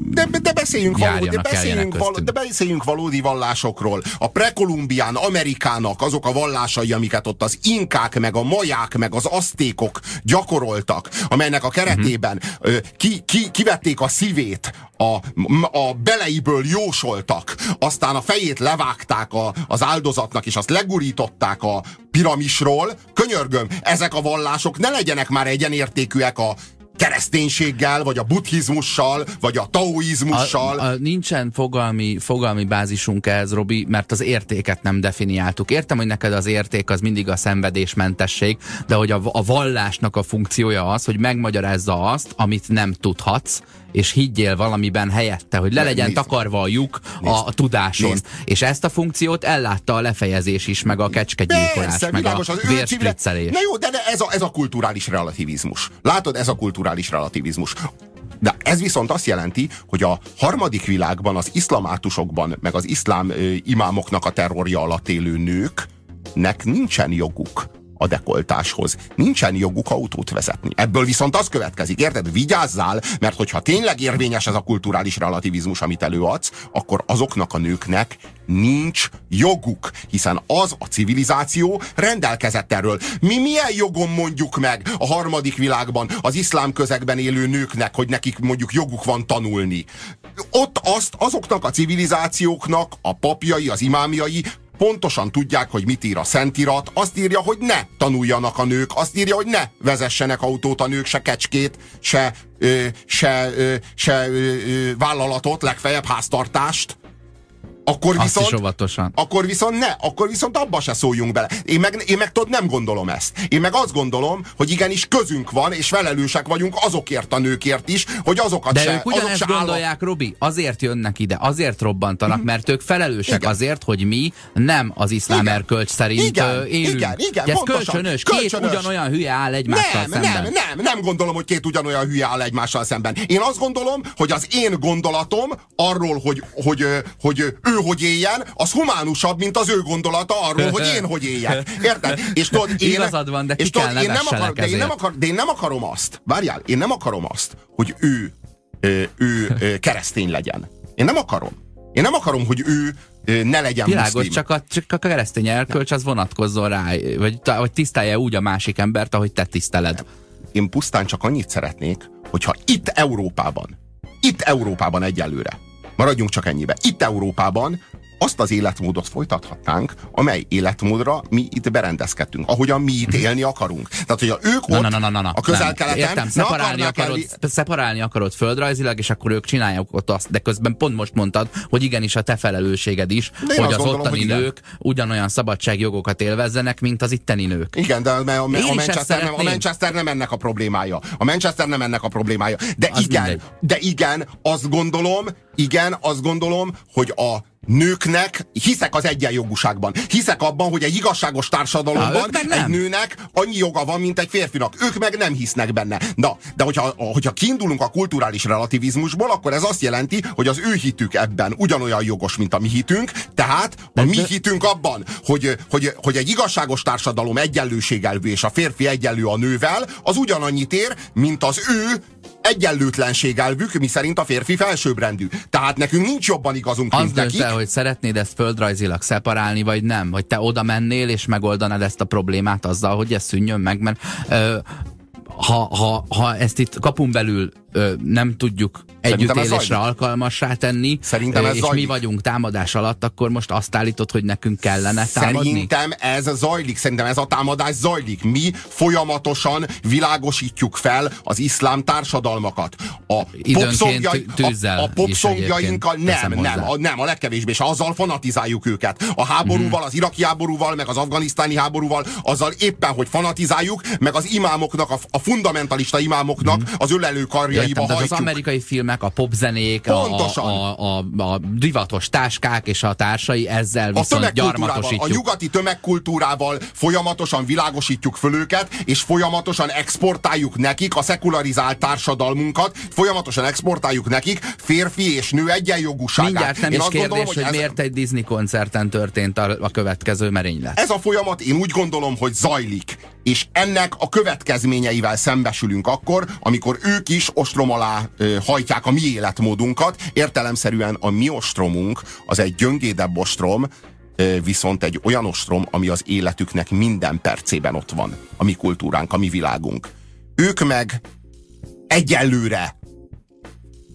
De, de beszéljünk, valódi, de, beszéljünk, való, de beszéljünk valódi vallásokról. A prekolumbián Amerikának azok a vallásai, amiket ott az inkák, meg a maják, meg az asztékok gyakoroltak, amelynek a keretében ki, ki, kivették a szívét, a, a beleiből jósoltak, aztán a fejét levágták a, az áldozatnak, és azt legurították a piramisról. Könyörgöm, ezek a vallások ne legyenek már egyenértékűek a kereszténységgel, vagy a buddhizmussal, vagy a taoizmussal. A, a, nincsen fogalmi, fogalmi bázisunk ehhez, Robi, mert az értéket nem definiáltuk. Értem, hogy neked az érték az mindig a szenvedésmentesség, de hogy a, a vallásnak a funkciója az, hogy megmagyarázza azt, amit nem tudhatsz, és higgyél valamiben helyette, hogy le legyen takarva a lyuk a, tudáson. Nézd. És ezt a funkciót ellátta a lefejezés is, meg a kecskegyilkolás, meg a vérspriccelés. Na jó, de de ez a, ez a kulturális relativizmus. Látod, ez a kulturális relativizmus. De ez viszont azt jelenti, hogy a harmadik világban, az iszlamátusokban, meg az iszlám ö, imámoknak a terrorja alatt élő nőknek nincsen joguk a dekoltáshoz. Nincsen joguk autót vezetni. Ebből viszont az következik, érted? Vigyázzál, mert hogyha tényleg érvényes ez a kulturális relativizmus, amit előadsz, akkor azoknak a nőknek nincs joguk, hiszen az a civilizáció rendelkezett erről. Mi milyen jogon mondjuk meg a harmadik világban az iszlám közegben élő nőknek, hogy nekik mondjuk joguk van tanulni? Ott azt azoknak a civilizációknak a papjai, az imámjai pontosan tudják, hogy mit ír a Szentirat, azt írja, hogy ne tanuljanak a nők, azt írja, hogy ne vezessenek autót a nők, se kecskét, se, ö, se, ö, se ö, vállalatot, legfeljebb háztartást. Akkor Azt viszont, is óvatosan. akkor viszont ne, akkor viszont abba se szóljunk bele. Én meg, én meg tudod, nem gondolom ezt. Én meg azt gondolom, hogy igenis közünk van, és felelősek vagyunk azokért a nőkért is, hogy azokat De se, ők azok ugyanezt állat- gondolják, Robi, azért jönnek ide, azért robbantanak, mert ők felelősek Igen. azért, hogy mi nem az iszlám Igen. erkölcs szerint Igen, élünk. igen, igen, De ez kölcsönös, Kölcsönös. két ugyanolyan hülye áll egymással Nem, szemben. nem, nem, nem gondolom, hogy két ugyanolyan hülye áll egymással szemben. Én azt gondolom, hogy az én gondolatom arról, hogy, hogy, hogy, hogy ő hogy éljen, az humánusabb, mint az ő gondolata arról, hogy én hogy éljek. Érted? És tudod, én, Igazad van, de ki és tudod, én nem nevessenek akar, de, én nem akar, de én nem akarom azt, várjál, én nem akarom azt, hogy ő, ő, ő, keresztény legyen. Én nem akarom. Én nem akarom, hogy ő ne legyen Világos, muszlim. csak a, csak a keresztény erkölcs az vonatkozzon rá, vagy, vagy tisztelje úgy a másik embert, ahogy te tiszteled. Én pusztán csak annyit szeretnék, hogyha itt Európában, itt Európában egyelőre, maradjunk csak ennyibe, itt Európában azt az életmódot folytathatnánk, amely életmódra mi itt berendezkedtünk, ahogyan mi itt élni akarunk. Tehát, hogy a ők Na, ott na, na, na, na, na. a közel-keleten. Értem, szeparálni akarod, szeparálni akarod földrajzilag, és akkor ők csinálják ott azt, de közben pont most mondtad, hogy igenis a te felelősséged is, De hogy az gondolom, ottani hogy igen. nők ugyanolyan szabadságjogokat élvezzenek, mint az itteni nők. Igen, de a, a, a, Manchester nem, a. Manchester nem ennek a problémája. A Manchester nem ennek a problémája. De Az igen, mindegy. de igen, azt gondolom, igen, azt gondolom, hogy a nőknek hiszek az egyenjogúságban. Hiszek abban, hogy egy igazságos Na, társadalomban nem. egy nőnek annyi joga van, mint egy férfinak. Ők meg nem hisznek benne. Na, de hogyha, hogyha kiindulunk a kulturális relativizmusból, akkor ez azt jelenti, hogy az ő hitük ebben ugyanolyan jogos, mint a mi hitünk, tehát a mi de- hitünk abban, hogy, hogy, hogy egy igazságos társadalom egyenlőségelvű és a férfi egyenlő a nővel, az ugyanannyit ér, mint az ő egyenlőtlenségelvük, mi szerint a férfi felsőbbrendű. Tehát nekünk nincs jobban igazunk, Az mint el, hogy szeretnéd ezt földrajzilag szeparálni, vagy nem. Hogy te oda mennél, és megoldanád ezt a problémát azzal, hogy ez szűnjön meg, mert ö, ha, ha, ha ezt itt kapun belül ö, nem tudjuk együttélésre alkalmassá tenni, Szerintem ez és mi zajlik. vagyunk támadás alatt, akkor most azt állítod, hogy nekünk kellene támadni? Szerintem ez zajlik, szerintem ez a támadás zajlik. Mi folyamatosan világosítjuk fel az iszlám társadalmakat. A Időnként popszongjai- tű- tűzzel a, a popszongjainkkal nem, nem, a, nem, a legkevésbé, és azzal fanatizáljuk őket. A háborúval, Mhm. az iraki háborúval, meg az afganisztáni háborúval, azzal éppen, hogy fanatizáljuk, meg az imámoknak, a, a fundamentalista imámoknak az ölelő karjaiba. Értem, tehát az hajtjuk. amerikai filmek, a popzenék, a, a, a, a, divatos táskák és a társai ezzel a viszont tömegkultúrával, a gyarmatosítjuk. nyugati tömegkultúrával folyamatosan világosítjuk föl őket, és folyamatosan exportáljuk nekik a szekularizált társadalmunkat, folyamatosan exportáljuk nekik férfi és nő egyenjogúságát. Mindjárt nem Én is kérdés, gondolom, hogy, ez, miért egy Disney koncerten történt a, a következő merénylet. ez a folyamat én úgy gondolom, hogy zajlik. És ennek a következményeivel szembesülünk akkor, amikor ők is ostrom alá ö, hajtják a mi életmódunkat. Értelemszerűen a mi ostromunk az egy gyöngédebb ostrom, ö, viszont egy olyan ostrom, ami az életüknek minden percében ott van. A mi kultúránk, a mi világunk. Ők meg egyelőre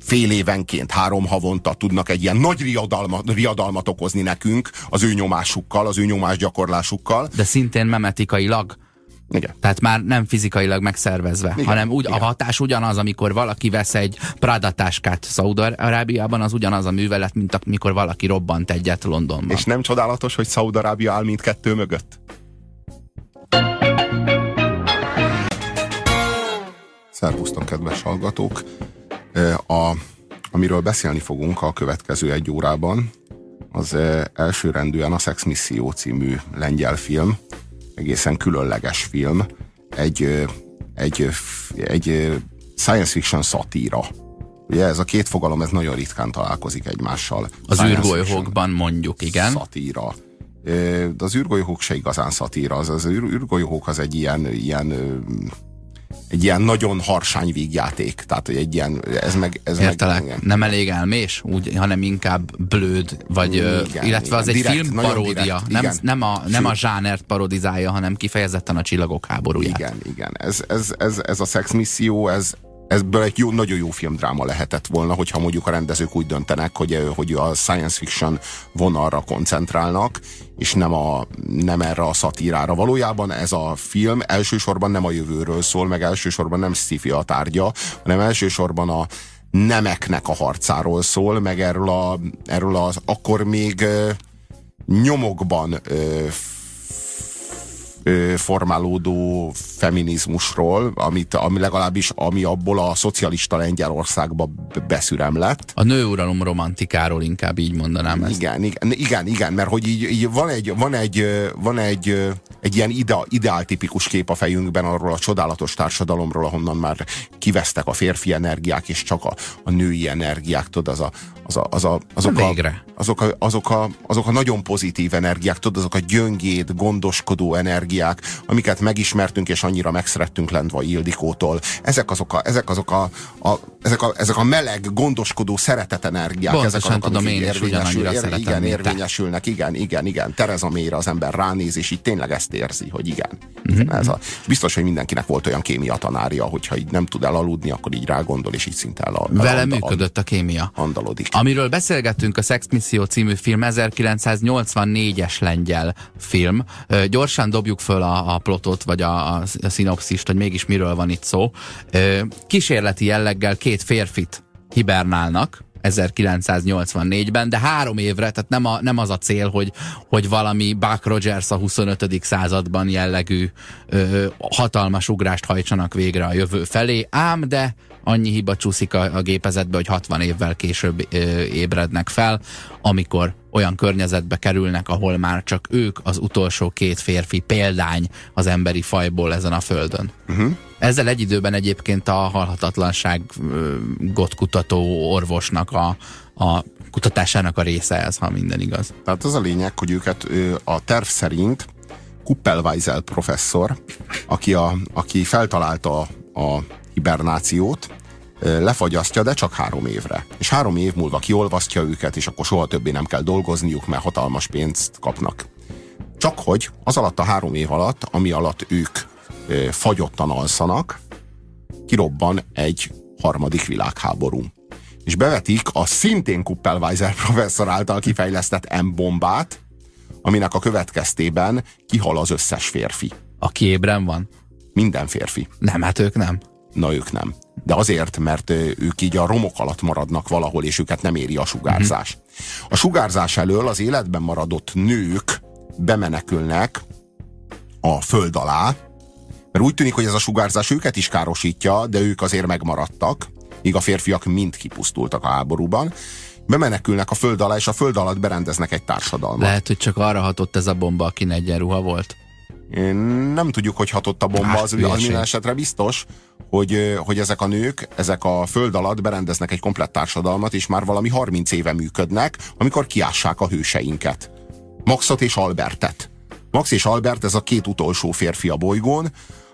fél évenként, három havonta tudnak egy ilyen nagy riadalmat, riadalmat okozni nekünk az ő nyomásukkal, az ő nyomásgyakorlásukkal. De szintén memetikailag. Igen. Tehát már nem fizikailag megszervezve, Igen, hanem úgy, a igen. hatás ugyanaz, amikor valaki vesz egy Prada táskát Szaúd-Arábiában, az ugyanaz a művelet, mint amikor valaki robbant egyet Londonban. És nem csodálatos, hogy Szaúd-Arábia áll mindkettő mögött? Szervusztok, kedves hallgatók! Ö, A, amiről beszélni fogunk a következő egy órában, az ö, elsőrendűen a Sex Misszió című lengyel film, egészen különleges film, egy, egy, egy science fiction szatíra. Ugye ez a két fogalom, ez nagyon ritkán találkozik egymással. Az űrgolyókban mondjuk, igen. szatíra. De az űrgolyók se igazán szatíra. Az, az űr, űrgolyók az egy ilyen, ilyen egy ilyen nagyon harsány vígjáték. Tehát, hogy egy ilyen, ez meg... Ez Értelek, meg, nem elég elmés, úgy, hanem inkább blőd, vagy, ö, Igen, illetve az igen. egy Direkt, filmparódia. nagyon direkt, Nem, igen. nem, a, nem a zsánert parodizálja, hanem kifejezetten a csillagok háborúját. Igen, igen. Ez, ez, ez, ez a Sex Misszió, ez, ebből egy jó, nagyon jó filmdráma lehetett volna, hogyha mondjuk a rendezők úgy döntenek, hogy, hogy a science fiction vonalra koncentrálnak, és nem, a, nem erre a szatírára. Valójában ez a film elsősorban nem a jövőről szól, meg elsősorban nem sci a tárgya, hanem elsősorban a nemeknek a harcáról szól, meg erről, a, erről az akkor még nyomokban formálódó feminizmusról, amit, ami legalábbis ami abból a szocialista Lengyelországba beszürem lett. A nőuralom romantikáról inkább így mondanám ezt. Igen, igen, igen, igen, mert hogy így, így van egy, van egy, van egy, egy ilyen ide, ideáltipikus kép a fejünkben arról a csodálatos társadalomról, ahonnan már kivesztek a férfi energiák, és csak a, a női energiák, tudod, az a, az a, az a, azok, a, azok, a, azok, a, azok a nagyon pozitív energiák, tudod, azok a gyöngéd, gondoskodó energiák, amiket megismertünk, és annyira megszerettünk Lendva Ildikótól. Ezek azok a, ezek azok a, a, ezek a, ezek a meleg, gondoskodó szeretet energiák. Pontosan ezek azok, tudom, én is ugyanannyira ér- szeretem, Igen, érvényesülnek, igen, igen, igen. Tereza mélyre az ember ránéz, és így tényleg ezt érzi, hogy igen. Mhm. Ez a, biztos, hogy mindenkinek volt olyan kémia tanárja, hogyha így nem tud elaludni, akkor így rágondol, és így szinte el, Vele működött a kémia. Andalodik. Amiről beszélgettünk, a Sex Misszió című film 1984-es lengyel film. Gyorsan dobjuk föl a, a plotot, vagy a, a, a szinopszist, hogy mégis miről van itt szó. Kísérleti jelleggel két férfit hibernálnak, 1984-ben, de három évre, tehát nem, a, nem az a cél, hogy, hogy valami Buck Rogers a 25. században jellegű ö, hatalmas ugrást hajtsanak végre a jövő felé, ám de annyi hiba csúszik a, a gépezetbe, hogy 60 évvel később ö, ébrednek fel, amikor olyan környezetbe kerülnek, ahol már csak ők az utolsó két férfi példány az emberi fajból ezen a földön. Uh-huh. Ezzel egy időben egyébként a halhatatlanságot kutató orvosnak a, a kutatásának a része ez, ha minden igaz. Tehát az a lényeg, hogy őket a terv szerint Kuppelweisel professzor, aki, a, aki feltalálta a hibernációt, lefagyasztja, de csak három évre. És három év múlva kiolvasztja őket, és akkor soha többé nem kell dolgozniuk, mert hatalmas pénzt kapnak. Csak hogy az alatt a három év alatt, ami alatt ők fagyottan alszanak, kirobban egy harmadik világháború. És bevetik a szintén Kuppelweiser professzor által kifejlesztett M-bombát, aminek a következtében kihal az összes férfi. Aki ébren van? Minden férfi. Nem, hát ők nem. Na ők nem. De azért, mert ők így a romok alatt maradnak valahol, és őket nem éri a sugárzás. A sugárzás elől az életben maradott nők bemenekülnek a föld alá, mert úgy tűnik, hogy ez a sugárzás őket is károsítja, de ők azért megmaradtak, míg a férfiak mind kipusztultak a háborúban. Bemenekülnek a föld alá, és a föld alatt berendeznek egy társadalmat. Lehet, hogy csak arra hatott ez a bomba, aki egyenruha volt. Nem tudjuk, hogy hatott a bomba, Hát, az, az minden esetre biztos, hogy, hogy ezek a nők, ezek a föld alatt berendeznek egy komplett társadalmat, és már valami 30 éve működnek, amikor kiássák a hőseinket. Maxot és Albertet. Max és Albert, ez a két utolsó férfi a bolygón,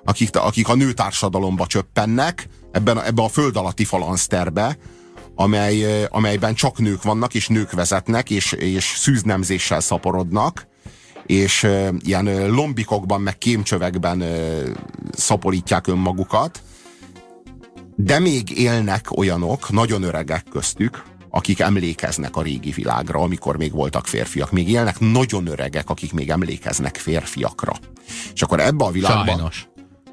akik, akik a nőtársadalomba csöppennek, ebben, a- ebben a föld alatti falanszterbe, amely, amelyben csak nők vannak, és nők vezetnek, és, és szűznemzéssel szaporodnak, és ilyen lombikokban, meg kémcsövekben szaporítják önmagukat, de még élnek olyanok, nagyon öregek köztük, akik emlékeznek a régi világra, amikor még voltak férfiak. Még élnek nagyon öregek, akik még emlékeznek férfiakra. És akkor ebbe a világba, Sajnos.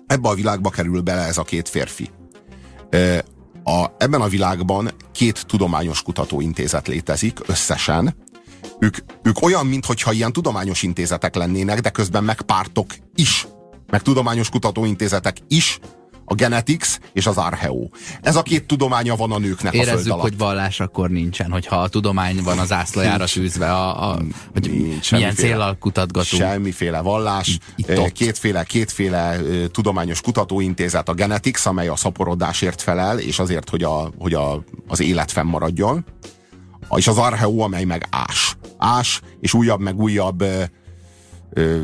ebbe a világba kerül bele ez a két férfi. A, ebben a világban két tudományos kutatóintézet létezik összesen. Ők, ők olyan, mintha ilyen tudományos intézetek lennének, de közben meg pártok is, meg tudományos kutatóintézetek is, a Genetics és az Archeo. Ez a két tudománya van a nőknek a föld Érezzük, alatt. hogy vallás akkor nincsen, hogyha a tudomány van az ászlajára tűzve, a, a, hogy Nincs milyen céllal kutatgatunk. Semmiféle vallás, Itt ott. kétféle, kétféle ö, tudományos kutatóintézet, a Genetics, amely a szaporodásért felel, és azért, hogy, a, hogy a, az élet fennmaradjon, és az Archeo, amely meg ás. Ás, és újabb meg újabb ö, ö,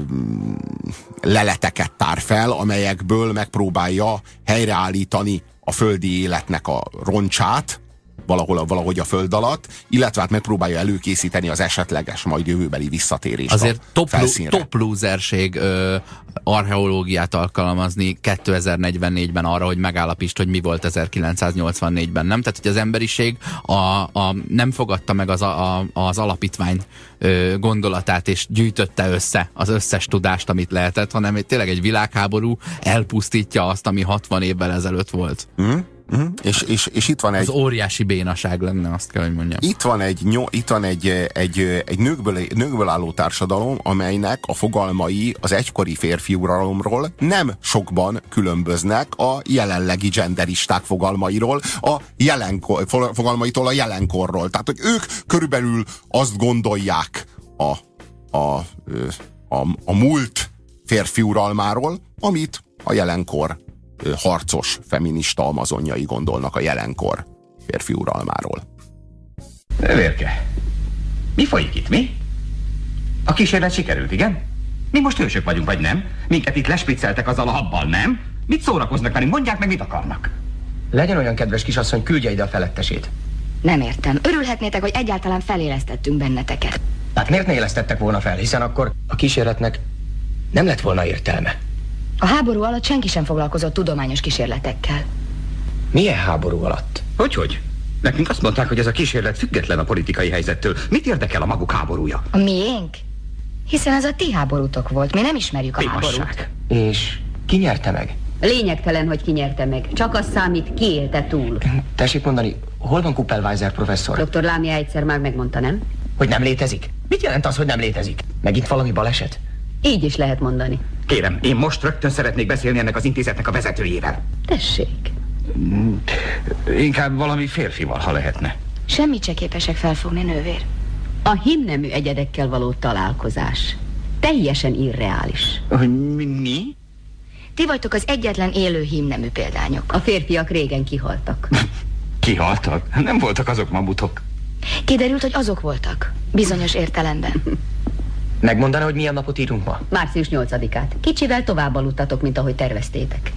leleteket tár fel, amelyekből megpróbálja helyreállítani a földi életnek a roncsát, valahol, valahogy a föld alatt, illetve hát megpróbálja előkészíteni az esetleges, majd jövőbeli visszatérést Azért top, felszínre. top loserség ö, archeológiát alkalmazni 2044-ben arra, hogy megállapítsd, hogy mi volt 1984-ben, nem? Tehát, hogy az emberiség a, a, nem fogadta meg az, a, a, az alapítvány ö, gondolatát, és gyűjtötte össze az összes tudást, amit lehetett, hanem tényleg egy világháború elpusztítja azt, ami 60 évvel ezelőtt volt. Hm? Uh-huh. És, és, és itt van egy... Az óriási bénaság lenne, azt kell, hogy mondjam. Itt van egy, nyom, itt van egy, egy, egy nőkből, nőkből álló társadalom, amelynek a fogalmai az egykori férfi uralomról nem sokban különböznek a jelenlegi genderisták fogalmairól, a jelenkor, fogalmaitól a jelenkorról. Tehát, hogy ők körülbelül azt gondolják a, a, a, a múlt férfi uralmáról, amit a jelenkor harcos feminista amazonjai gondolnak a jelenkor férfi uralmáról. Vérke, mi folyik itt, mi? A kísérlet sikerült, igen? Mi most hősök vagyunk, vagy nem? Minket itt lespricceltek azzal a habbal, nem? Mit szórakoznak velünk? Mondják meg, mit akarnak. Legyen olyan kedves kisasszony, küldje ide a felettesét. Nem értem. Örülhetnétek, hogy egyáltalán felélesztettünk benneteket. Hát miért ne élesztettek volna fel, hiszen akkor a kísérletnek nem lett volna értelme. A háború alatt senki sem foglalkozott tudományos kísérletekkel. Milyen háború alatt? Hogyhogy? Nekünk azt mondták, hogy ez a kísérlet független a politikai helyzettől. Mit érdekel a maguk háborúja? A miénk? Hiszen ez a ti háborútok volt. Mi nem ismerjük a Bémasság. háborút. És ki nyerte meg? Lényegtelen, hogy ki nyerte meg. Csak az számít, ki élte túl. Tessék mondani, hol van Kuppelweiser professzor? Dr. Lámia egyszer már megmondta, nem? Hogy nem létezik? Mit jelent az, hogy nem létezik? Megint valami baleset? Így is lehet mondani. Kérem, én most rögtön szeretnék beszélni ennek az intézetnek a vezetőjével. Tessék. Inkább valami férfival, ha lehetne. Semmit se képesek felfogni, nővér. A himnemű egyedekkel való találkozás teljesen irreális. Mi? mi? Ti vagytok az egyetlen élő hímnemű példányok. A férfiak régen kihaltak. Kihaltak? Nem voltak azok mamutok. Kiderült, hogy azok voltak. Bizonyos értelemben. Megmondaná, hogy milyen napot írunk ma? Március 8-át. Kicsivel tovább aludtatok, mint ahogy terveztétek.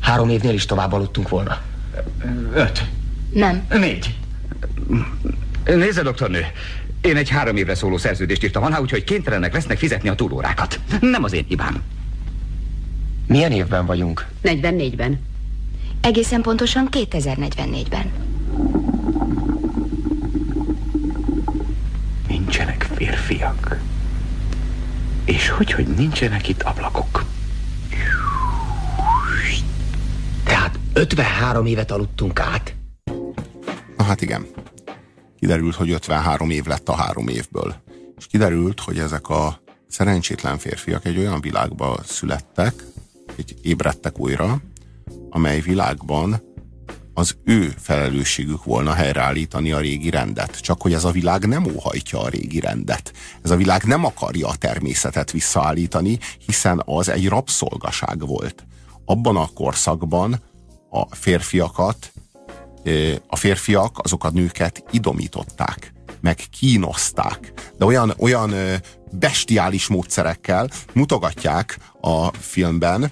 Három évnél is tovább aludtunk volna. Öt. Nem. Négy. Nézze, doktornő. Én egy három évre szóló szerződést írtam alá, úgyhogy kénytelenek lesznek fizetni a túlórákat. Nem az én hibám. Milyen évben vagyunk? 44-ben. Egészen pontosan 2044-ben. Nincsenek férfiak. És hogy, hogy nincsenek itt ablakok? Tehát 53 évet aludtunk át. Na hát igen. Kiderült, hogy 53 év lett a három évből. És kiderült, hogy ezek a szerencsétlen férfiak egy olyan világba születtek, egy ébredtek újra, amely világban az ő felelősségük volna helyreállítani a régi rendet. Csak hogy ez a világ nem óhajtja a régi rendet. Ez a világ nem akarja a természetet visszaállítani, hiszen az egy rabszolgaság volt. Abban a korszakban a férfiakat, a férfiak azok a nőket idomították, meg kínozták. De olyan, olyan bestiális módszerekkel mutogatják a filmben,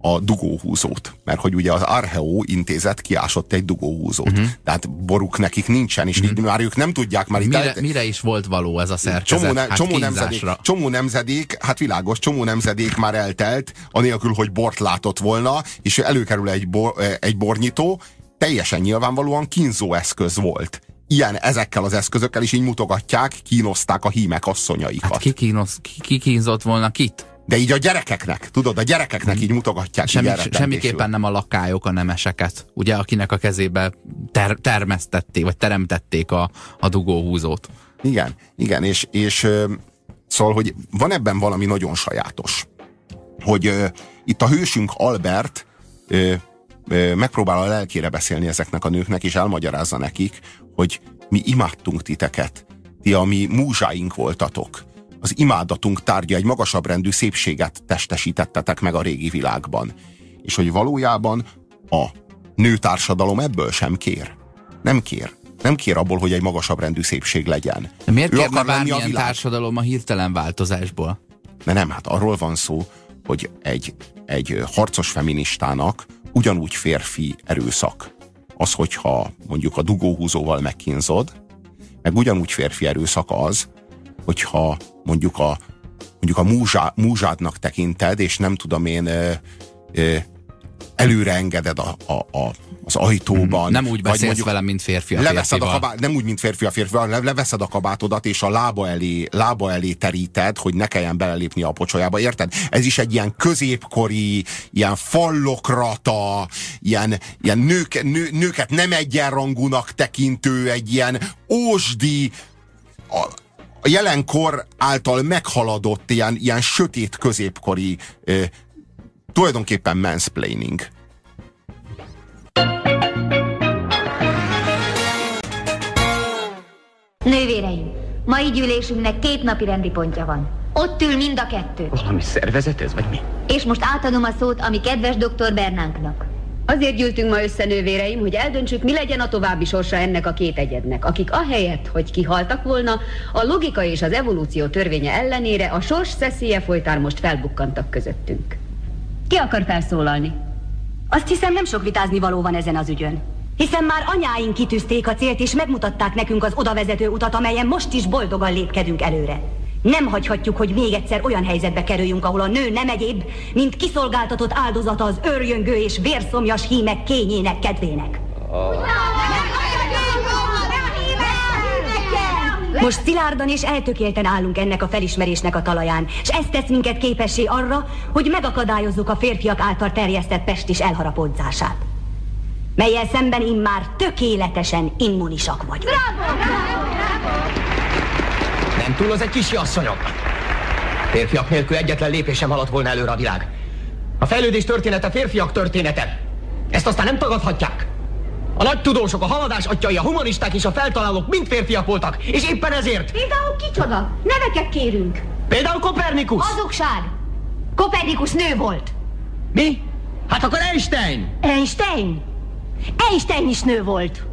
a dugóhúzót. Mert hogy ugye az Arheo intézet kiásott egy dugóhúzót. Uh-huh. Tehát boruk nekik nincsen, és uh-huh. már ők nem tudják már itt... Mire, mire is volt való ez a szerkezet? Csomó, ne, hát csomó, nemzedék, csomó nemzedék, hát világos, csomó nemzedék már eltelt, anélkül, hogy bort látott volna, és előkerül egy, bor, egy bornyitó, teljesen nyilvánvalóan kínzó eszköz volt. Ilyen, ezekkel az eszközökkel is így mutogatják, kínozták a hímek asszonyaikat. Hát ki, kínoz, ki, ki kínzott volna kit? De így a gyerekeknek, tudod, a gyerekeknek így mutogatják. Semmi, így semmiképpen nem a lakályok, a nemeseket. Ugye, akinek a kezébe ter, termesztették, vagy teremtették a, a dugóhúzót. Igen, igen, és, és szóval, hogy van ebben valami nagyon sajátos. Hogy ö, itt a hősünk Albert ö, ö, megpróbál a lelkére beszélni ezeknek a nőknek, és elmagyarázza nekik, hogy mi imádtunk titeket. Ti a mi múzsáink voltatok. Az imádatunk tárgya egy magasabb rendű szépséget testesítettetek meg a régi világban. És hogy valójában a nőtársadalom ebből sem kér. Nem kér. Nem kér abból, hogy egy magasabb rendű szépség legyen. De miért Ő akar lenni a világ. társadalom a hirtelen változásból? De nem, hát arról van szó, hogy egy, egy harcos feministának ugyanúgy férfi erőszak. Az, hogyha mondjuk a dugóhúzóval megkínzod, meg ugyanúgy férfi erőszak az, hogyha mondjuk a, mondjuk a múzsá, múzsádnak tekinted, és nem tudom én, ö, ö, előre engeded a, a, a, az ajtóban. Nem úgy vagy beszélsz mondjuk vele, mint férfi a leveszed a kabát, nem úgy, mint férfi a férfival, le, leveszed a kabátodat, és a lába elé, lába elé teríted, hogy ne kelljen belelépni a pocsolyába, érted? Ez is egy ilyen középkori, ilyen fallokrata, ilyen, ilyen nők, nő, nőket nem egyenrangúnak tekintő, egy ilyen ósdi, a, a jelenkor által meghaladott ilyen, ilyen sötét középkori ö, tulajdonképpen mansplaining. Nővéreim, mai gyűlésünknek két napi rendi pontja van. Ott ül mind a kettő. Valami szervezet ez, vagy mi? És most átadom a szót a mi kedves dr. Bernánknak. Azért gyűltünk ma össze, nővéreim, hogy eldöntsük, mi legyen a további sorsa ennek a két egyednek, akik ahelyett, hogy kihaltak volna, a logika és az evolúció törvénye ellenére a sors szeszélye folytán most felbukkantak közöttünk. Ki akar felszólalni? Azt hiszem nem sok vitázni való van ezen az ügyön. Hiszen már anyáink kitűzték a célt, és megmutatták nekünk az odavezető utat, amelyen most is boldogan lépkedünk előre. Nem hagyhatjuk, hogy még egyszer olyan helyzetbe kerüljünk, ahol a nő nem egyéb, mint kiszolgáltatott áldozata az örjöngő és vérszomjas hímek kényének kedvének. Most szilárdan és eltökélten állunk ennek a felismerésnek a talaján, és ez tesz minket képessé arra, hogy megakadályozzuk a férfiak által terjesztett pestis elharapódzását. Melyel szemben immár tökéletesen immunisak vagyunk. Nem túl az egy kis asszonyok. Férfiak nélkül egyetlen lépésem haladt volna előre a világ. A fejlődés története férfiak története. Ezt aztán nem tagadhatják. A nagy tudósok, a haladás atyai, a humanisták és a feltalálók mind férfiak voltak, és éppen ezért. Például kicsoda? Neveket kérünk. Például Kopernikus. Hazugság. Kopernikus nő volt. Mi? Hát akkor Einstein. Einstein. Einstein is nő volt.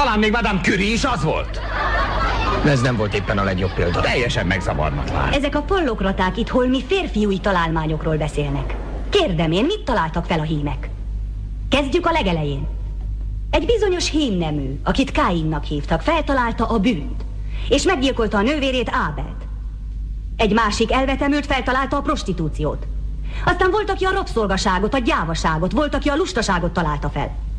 Talán még Madame Curie is az volt. Ez nem volt éppen a legjobb példa. Teljesen megzavarnak Ezek a pallokraták itt holmi férfiúi találmányokról beszélnek. Kérdem én, mit találtak fel a hímek? Kezdjük a legelején. Egy bizonyos hímnemű, akit Káinnak hívtak, feltalálta a bűnt, és meggyilkolta a nővérét Ábelt. Egy másik elvetemült feltalálta a prostitúciót. Aztán volt, aki a rabszolgaságot, a gyávaságot, volt, aki a lustaságot találta fel.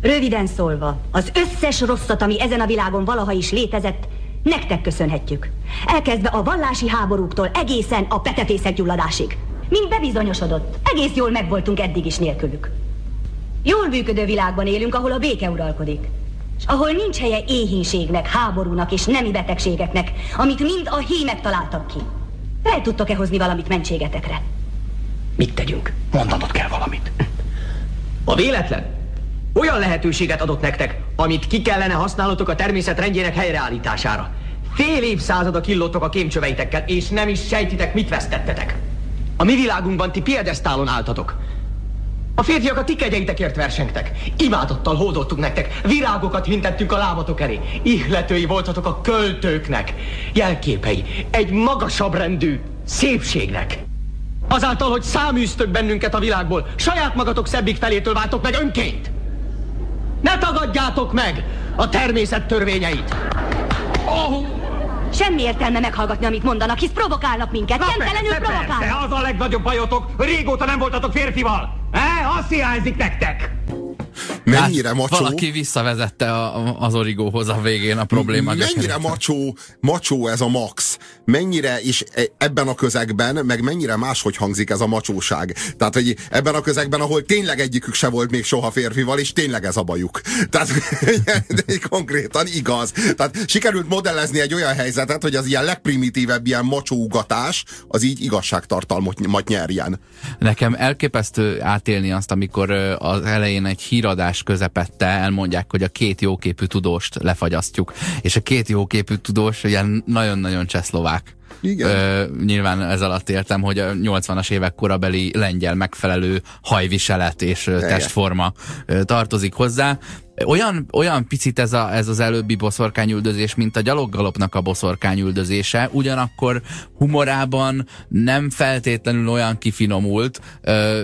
Röviden szólva, az összes rosszat, ami ezen a világon valaha is létezett, nektek köszönhetjük. Elkezdve a vallási háborúktól egészen a petefészek gyulladásig. Mint bebizonyosodott, egész jól megvoltunk eddig is nélkülük. Jól működő világban élünk, ahol a béke uralkodik. És ahol nincs helye éhínségnek, háborúnak és nemi betegségeknek, amit mind a hímek találtak ki. Fel tudtok-e hozni valamit mentségetekre? Mit tegyünk? Mondanod kell valamit. A véletlen olyan lehetőséget adott nektek, amit ki kellene használnotok a természet rendjének helyreállítására. Fél évszázada killottok a kémcsöveitekkel, és nem is sejtitek, mit vesztettetek. A mi világunkban ti piedesztálon álltatok. A férfiak a ti kegyeitekért versengtek. Imádottal hódoltuk nektek, virágokat hintettünk a lábatok elé. Ihletői voltatok a költőknek. Jelképei egy magasabb rendű szépségnek. Azáltal, hogy száműztök bennünket a világból, saját magatok szebbik felétől váltok meg önként. Ne tagadjátok meg a természet törvényeit! Oh, Semmi értelme meghallgatni, amit mondanak, hisz provokálnak minket. Nyomtelenül provokálnak. persze, az a legnagyobb bajotok, régóta nem voltatok férfival. E? Azt hiányzik nektek. Mennyire Hát, macsó, Valaki visszavezette a, az origóhoz a végén a probléma. mennyire gyökerét. macsó, macsó ez a max, mennyire, és e- ebben a közegben, meg mennyire máshogy hangzik ez a macsóság. Tehát, hogy ebben a közegben, ahol tényleg egyikük se volt még soha férfival, és tényleg ez a bajuk. Tehát konkrétan igaz. Tehát sikerült modellezni egy olyan helyzetet, hogy az ilyen legprimitívebb ilyen macsógatás, az így igazságtartalmat nyerjen. Nekem elképesztő átélni azt, amikor az elején egy híradás közepette elmondják, hogy a két jóképű tudóst lefagyasztjuk. És a két jóképű tudós ilyen nagyon-nagyon csehszlovák. Igen. Ö, nyilván ez alatt értem, hogy a 80-as évek korabeli lengyel megfelelő hajviselet és ö, testforma tartozik hozzá. Olyan, olyan picit ez, a, ez az előbbi boszorkányüldözés, mint a gyaloggalopnak a boszorkányüldözése, ugyanakkor humorában nem feltétlenül olyan kifinomult,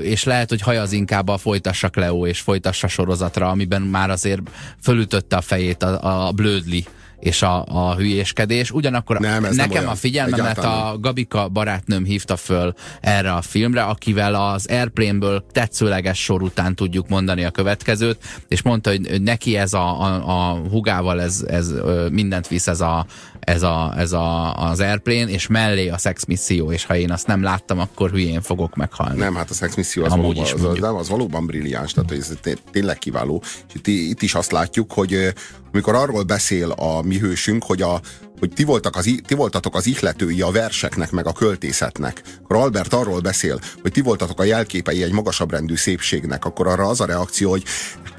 és lehet, hogy hajaz inkább a folytassa Cleo és folytassa sorozatra, amiben már azért fölütötte a fejét a, a Blödli és a, a hülyéskedés. Ugyanakkor Nem, nekem olyan. a figyelmemet Egyáltalán a Gabika barátnőm hívta föl erre a filmre, akivel az Airplane-ből tetszőleges sor után tudjuk mondani a következőt, és mondta, hogy neki ez a, a, a hugával ez, ez mindent visz ez, a, ez, a, ez a, az Airplane, és mellé a Sex Misszió, és ha én azt nem láttam, akkor hülyén fogok meghalni. Nem, hát a Sex Misszió az, valóban, az, nem, az valóban brilliáns, tehát ez té- tényleg kiváló. És itt, itt is azt látjuk, hogy amikor arról beszél a mi hősünk, hogy, a, hogy ti, voltak az, ti voltatok az ihletői a verseknek, meg a költészetnek, akkor Albert arról beszél, hogy ti voltatok a jelképei egy magasabb rendű szépségnek, akkor arra az a reakció, hogy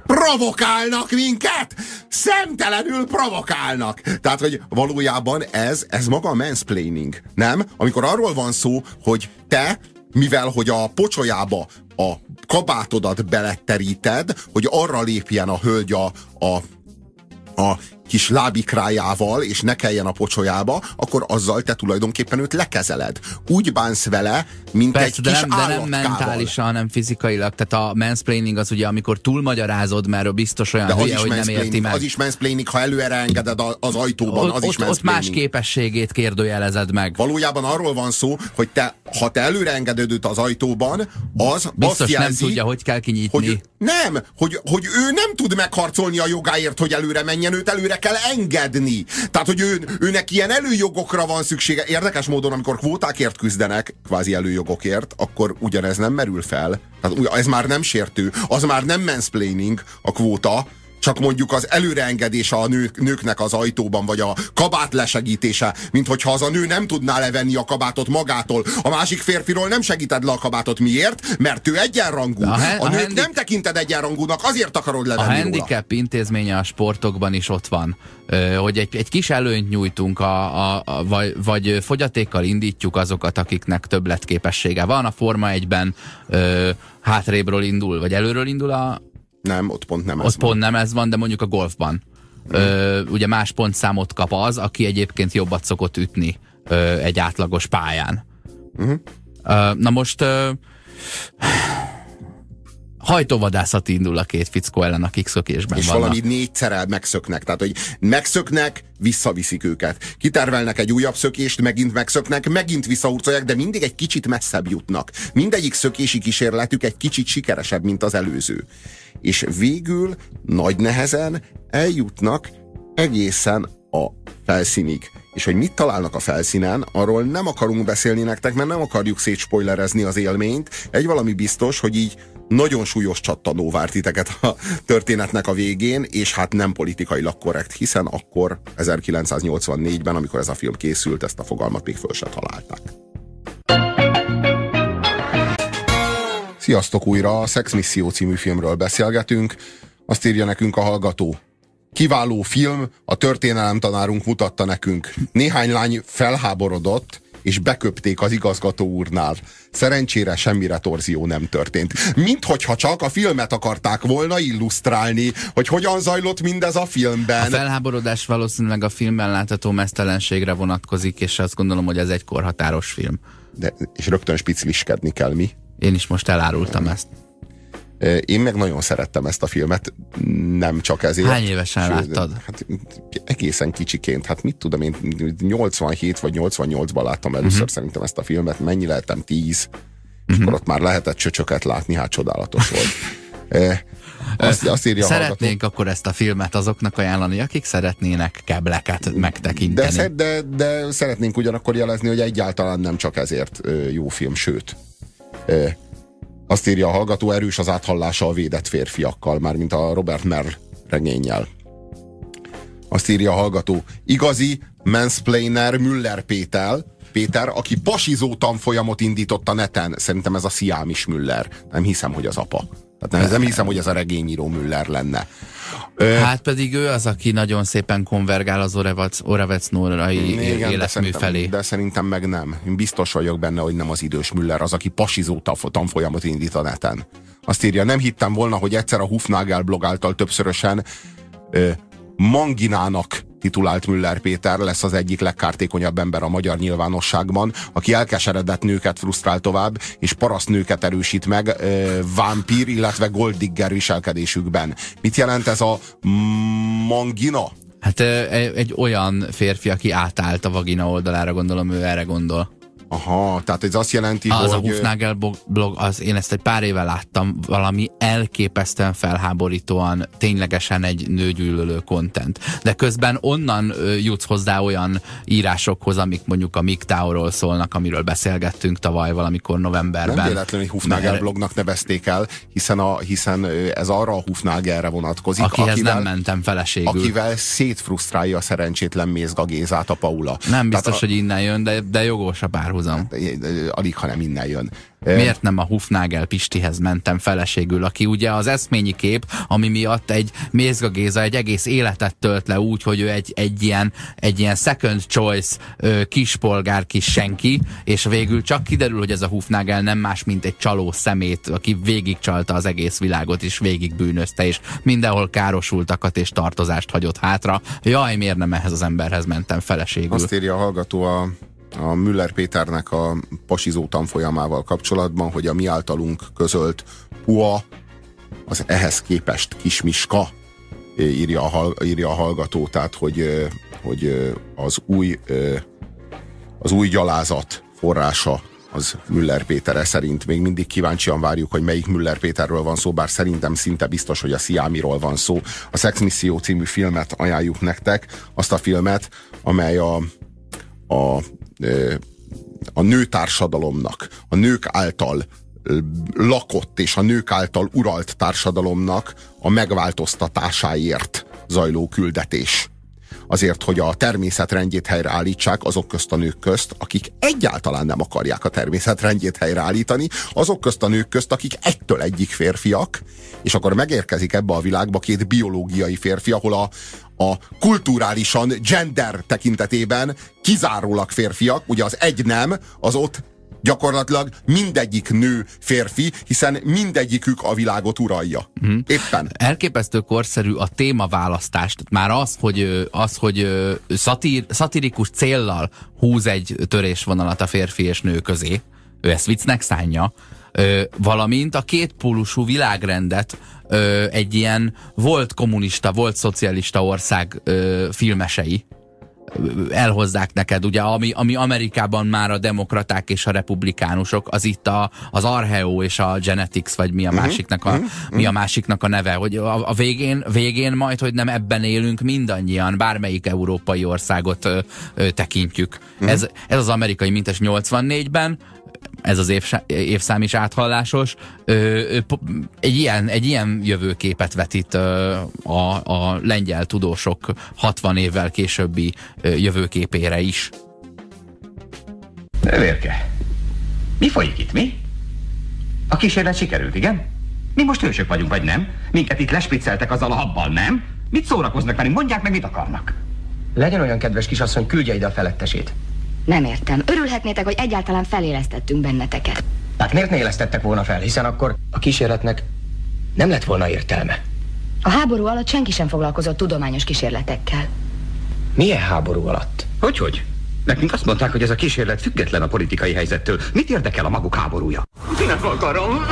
provokálnak minket! Szemtelenül provokálnak! Tehát, hogy valójában ez, ez maga a mansplaining, nem? Amikor arról van szó, hogy te, mivel hogy a pocsolyába a kabátodat beletteríted, hogy arra lépjen a hölgy a, a a kis lábikrájával, és ne kelljen a pocsolyába, akkor azzal te tulajdonképpen őt lekezeled. Úgy bánsz vele, mint Persze, egy de kis nem, de nem mentálisan, hanem fizikailag. Tehát a mansplaining az ugye, amikor túlmagyarázod, mert ő biztos olyan De hülye, is, hogy nem érti meg. az is mansplaining, ha előre engeded az ajtóban, ott, az is ott, ott mansplaining. más képességét kérdőjelezed meg. Valójában arról van szó, hogy te, ha te előre engeded őt az ajtóban, az Biztos azt nem jelzi, tudja, hogy kell kinyitni. hogy nem, hogy, hogy ő nem tud megharcolni a jogáért, hogy előre menjen, őt előre kell engedni. Tehát, hogy ő, őnek ilyen előjogokra van szüksége. Érdekes módon, amikor kvótákért küzdenek, kvázi előjogokért, akkor ugyanez nem merül fel. Tehát ez már nem sértő, az már nem mansplaining a kvóta, csak mondjuk az előreengedése a nők, nőknek az ajtóban, vagy a kabát lesegítése, mint hogyha az a nő nem tudná levenni a kabátot magától. A másik férfiról nem segíted le a kabátot. Miért? Mert ő egyenrangú. A A, hen- a a nőt handi- nem tekinted egyenrangúnak, azért akarod A levenni róla. handicap intézménye a sportokban is ott van, hogy egy, egy kis előnyt nyújtunk, a, a, a, vagy, vagy fogyatékkal indítjuk azokat, akiknek többletképessége van. A Forma 1-ben ö, hátrébről indul, vagy előről indul a, Nem, ott pont nem ez ott van. pont nem ez van, de mondjuk a golfban. Ö, ugye más pontszámot kap az, aki egyébként jobbat szokott ütni ö, egy átlagos pályán. Mhm. Ö, na most ö, hajtóvadászat indul a két fickó ellen, akik szökésben és vannak. valami négyszerel megszöknek. Tehát, hogy megszöknek, visszaviszik őket. Kitervelnek egy újabb szökést, megint megszöknek, megint visszahurcolják, de mindig egy kicsit messzebb jutnak. Mindegyik szökési kísérletük egy kicsit sikeresebb, mint az előző. És végül nagy nehezen eljutnak egészen a felszínig. És hogy mit találnak a felszínen, arról nem akarunk beszélni nektek, mert nem akarjuk szétspoilerezni az élményt. Egy valami biztos, hogy így nagyon súlyos csattanó várt titeket a történetnek a végén, és hát nem politikailag korrekt, hiszen akkor 1984-ben, amikor ez a film készült, ezt a fogalmat még föl se találták. Sziasztok újra, a Sex Misszió című filmről beszélgetünk. Azt írja nekünk a hallgató. Kiváló film, a történelem tanárunk mutatta nekünk. Néhány lány felháborodott, és beköpték az igazgató úrnál. Szerencsére semmire torzió nem történt. Mint hogyha csak a filmet akarták volna illusztrálni, hogy hogyan zajlott mindez a A filmben. felháborodás valószínűleg a filmben látható mesztelenségre vonatkozik, és azt gondolom, hogy ez egy korhatáros film. De, és rögtön spicliskedni kell mi. Én is most elárultam ezt. Én meg nagyon szerettem ezt a filmet, nem csak ezért. Hány évesen Sőt, láttad? Hát egészen kicsiként, hát mit tudom én, 87 vagy 88-ban láttam először uh-huh. szerintem ezt a filmet, mennyi lehetem, 10, uh-huh. és akkor ott már lehetett csöcsöket látni, hát csodálatos volt. Azt, azt írja a hallgató. Szeretnénk akkor ezt a filmet azoknak ajánlani, akik szeretnének kebleket megtekinteni. De, de, de szeretnénk ugyanakkor jelezni, hogy egyáltalán nem csak ezért jó film, sőt. Azt írja a hallgató, erős az áthallása a védett férfiakkal, már mint a Robert Merr regényel. Azt írja a hallgató, igazi mansplainer Müller Péter, Péter, aki pasizó tanfolyamot indított a neten. Szerintem ez a Sziám is Müller. Nem hiszem, hogy az apa. Tehát nem, nem hiszem, hogy ez a regényíró Müller lenne. Ö, Hát pedig ő az, aki nagyon szépen konvergál az Orevec, Orevec Nórai de életmű szerintem, felé. de szerintem meg nem. Én biztos vagyok benne, hogy nem az idős Müller az, aki pasizó tanf- tanfolyamot indít a neten. Azt írja, nem hittem volna, hogy egyszer a Hufnagel blog által többszörösen ö, Manginának titulált Müller Péter lesz az egyik legkártékonyabb ember a magyar nyilvánosságban, aki elkeseredett nőket frusztrál tovább, és paraszt nőket erősít meg ö, vámpír, illetve golddigger viselkedésükben. Mit jelent ez a mangina? Hát egy olyan férfi, aki átállt a vagina oldalára, gondolom ő erre gondol. Aha, tehát ez azt jelenti, Az a hogy... Hufnagel bo- blog, az én ezt egy pár éve láttam, valami elképesztően felháborítóan, ténylegesen egy nőgyűlölő content. De közben onnan jutsz hozzá olyan írásokhoz, amik mondjuk a MGTOW-ról szólnak, amiről beszélgettünk tavaly valamikor novemberben. Nem véletlenül, hogy Hufnagel Mert- blognak nevezték el, hiszen, a, hiszen ez arra a Hufnagelre vonatkozik, Akihez akivel, nem mentem feleségül. akivel szétfrusztrálja a szerencsétlen Mézga Gézát a Paula. Nem biztos, Tehát hogy innen jön, de, de jogos a párhuzam. a, alig, ha nem innen jön. Miért nem a Hufnagel Pistihez mentem feleségül, aki ugye az eszményi kép, ami miatt egy Mézga Géza egy egész életet tölt le úgy, hogy ő egy, egy, ilyen, egy ilyen second choice kispolgár kis senki, és végül csak kiderül, hogy ez a Hufnagel nem más, mint egy csaló szemét, aki végigcsalta az egész világot, és végig bűnözte, és mindenhol károsultakat és tartozást hagyott hátra. Jaj, miért nem ehhez az emberhez mentem feleségül? Azt írja a hallgató a, a Müller Péternek a pasizó tanfolyamával kapcsolatban, hogy a mi általunk közölt hua az ehhez képest kismiska, írja a, írja a hallgató, tehát hogy, ö, hogy ö, az új az új gyalázat forrása az Müller Pétere szerint. Még mindig kíváncsian várjuk, hogy melyik Müller Péterről van szó, bár szerintem szinte biztos, hogy a Sziámiról van szó. A Sex Misszió című filmet ajánljuk nektek, azt a filmet, amely a, a, a nőtársadalomnak, a nők által lakott és a nők által uralt társadalomnak a megváltoztatásáért zajló küldetés. Azért, hogy a természetrendjét helyreállítsák azok közt a nők közt, akik egyáltalán nem akarják a természetrendjét helyreállítani, azok közt a nők közt, akik egytől egyik férfiak, és akkor megérkezik ebbe a világba két biológiai férfi, ahol a, a kulturálisan gender tekintetében kizárólag férfiak, ugye az egy nem, az ott gyakorlatilag mindegyik nő férfi, hiszen mindegyikük a világot uralja. Mhm. Éppen. elképesztő korszerű a témaválasztás. Tehát már az, hogy, az, hogy szatír, szatirikus céllal húz egy törésvonalat a férfi és nő közé, ő ezt viccnek szánja, valamint a kétpólusú világrendet egy ilyen volt kommunista, volt szocialista ország filmesei elhozzák neked, ugye, ami, ami Amerikában már a demokraták és a republikánusok, az itt a, az Archeo és a Genetics, vagy mi a másiknak a, mi a másiknak a neve, hogy a, a végén, végén majd, hogy nem ebben élünk mindannyian, bármelyik európai országot ö, ö, tekintjük. Ez, ez az amerikai mintes 84-ben, ez az évsa, évszám is áthallásos, ö, ö, po- egy, ilyen, egy ilyen jövőképet vetít ö, a, a lengyel tudósok 60 évvel későbbi ö, jövőképére is. Vérke, mi folyik itt, mi? A kísérlet sikerült, igen? Mi most hősök vagyunk, vagy nem? Minket itt lespicceltek azzal a habbal, nem? Mit szórakoznak velünk? Mondják meg, mit akarnak. Legyen olyan kedves kisasszony, küldje ide a felettesét. Nem értem. Örülhetnétek, hogy egyáltalán felélesztettünk benneteket. Hát miért ne élesztettek volna fel, hiszen akkor a kísérletnek nem lett volna értelme. A háború alatt senki sem foglalkozott tudományos kísérletekkel. Milyen háború alatt? Hogy, hogy? Nekünk azt mondták, hogy ez a kísérlet független a politikai helyzettől. Mit érdekel a maguk háborúja? Nem akarom.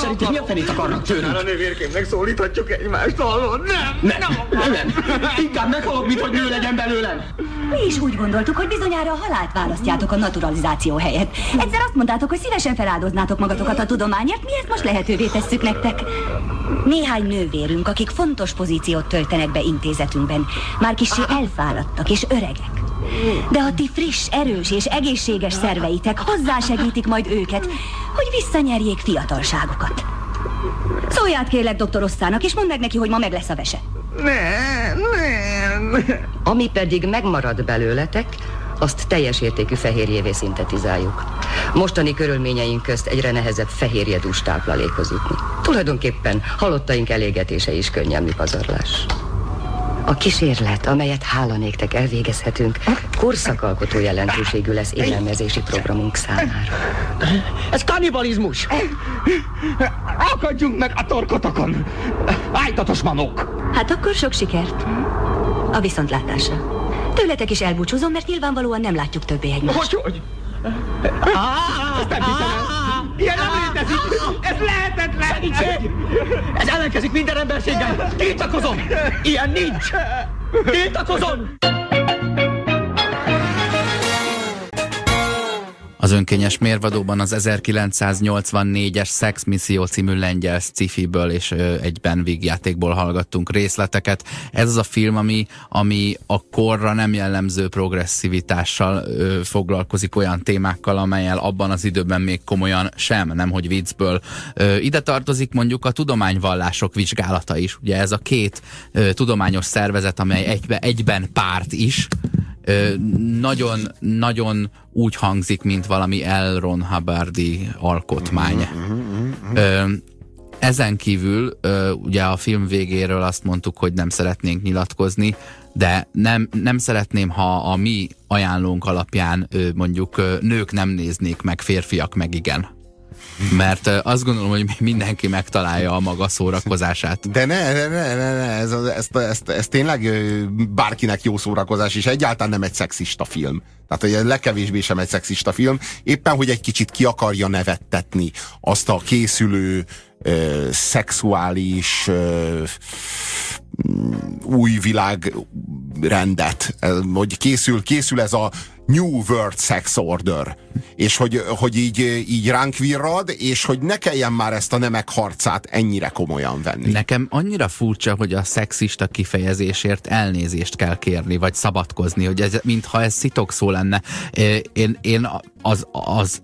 Szerintem mi a fenét akarnak tőlünk? A nővérkémnek szólíthatjuk egymást, hallod? Nem, Nem, nem, inkább meghalok, mint hogy nő legyen belőlem. Mi is úgy gondoltuk, hogy bizonyára a halált választjátok a naturalizáció helyett. Egyszer azt mondtátok, hogy szívesen feláldoznátok magatokat a tudományért, mi ezt most lehetővé tesszük nektek. Néhány nővérünk, akik fontos pozíciót töltenek be intézetünkben, már kicsi elfáradtak és öregek. De a ti friss, erős és egészséges szerveitek hozzásegítik majd őket, hogy visszanyerjék fiatalságukat. Szólj át kérlek doktor Osszának, és mondd meg neki, hogy ma meg lesz a vese. Nem, nem. Ami pedig megmarad belőletek, azt teljes értékű fehérjévé szintetizáljuk. Mostani körülményeink közt egyre nehezebb fehérjedús táplálékhoz jutni. Tulajdonképpen halottaink elégetése is könnyelmű pazarlás. A kísérlet, amelyet hála néktek elvégezhetünk, korszakalkotó jelentőségű lesz élelmezési programunk számára. Ez kannibalizmus! Akadjunk meg a torkotokon! Ájtatos manok! Hát akkor sok sikert. A viszontlátásra. Tőletek is elbúcsúzom, mert nyilvánvalóan nem látjuk többé egymást. Hogy, hogy? Ezt nem hiszem el. Ilyen nem létezik! Ez lehetetlen! Segítség! Ez ellenkezik minden emberséggel! Tiltakozom! Ilyen nincs! Tiltakozom! Az önkényes mérvadóban az 1984-es Sex Misszió című lengyel sci-fiből és egyben vígjátékból hallgattunk részleteket. Ez az a film, ami, ami a korra nem jellemző progresszivitással ö, foglalkozik olyan témákkal, amelyel abban az időben még komolyan sem, nem hogy viccből. Ö, ide tartozik mondjuk a tudományvallások vizsgálata is. Ugye ez a két ö, tudományos szervezet, amely egybe, egyben párt is, nagyon-nagyon úgy hangzik, mint valami L. Ron Hubbardi alkotmány. Ö, ezen kívül ö, ugye a film végéről azt mondtuk, hogy nem szeretnénk nyilatkozni, de nem, nem szeretném, ha a mi ajánlónk alapján ö, mondjuk ö, nők nem néznék meg, férfiak meg igen. Mert azt gondolom, hogy mindenki megtalálja a maga szórakozását. De ne, ne, ne, ne, ez, ez, ez, ez, tényleg bárkinek jó szórakozás, és egyáltalán nem egy szexista film. Tehát, hogy ez legkevésbé sem egy szexista film, éppen, hogy egy kicsit ki akarja nevettetni azt a készülő ö, szexuális ö, új világ rendet, hogy készül, készül ez a New World Sex Order, és hogy, hogy így, így ránk virrad, és hogy ne kelljen már ezt a nemek harcát ennyire komolyan venni. Nekem annyira furcsa, hogy a szexista kifejezésért elnézést kell kérni, vagy szabadkozni, hogy ez, mintha ez szitokszó lenne. Én, én az, az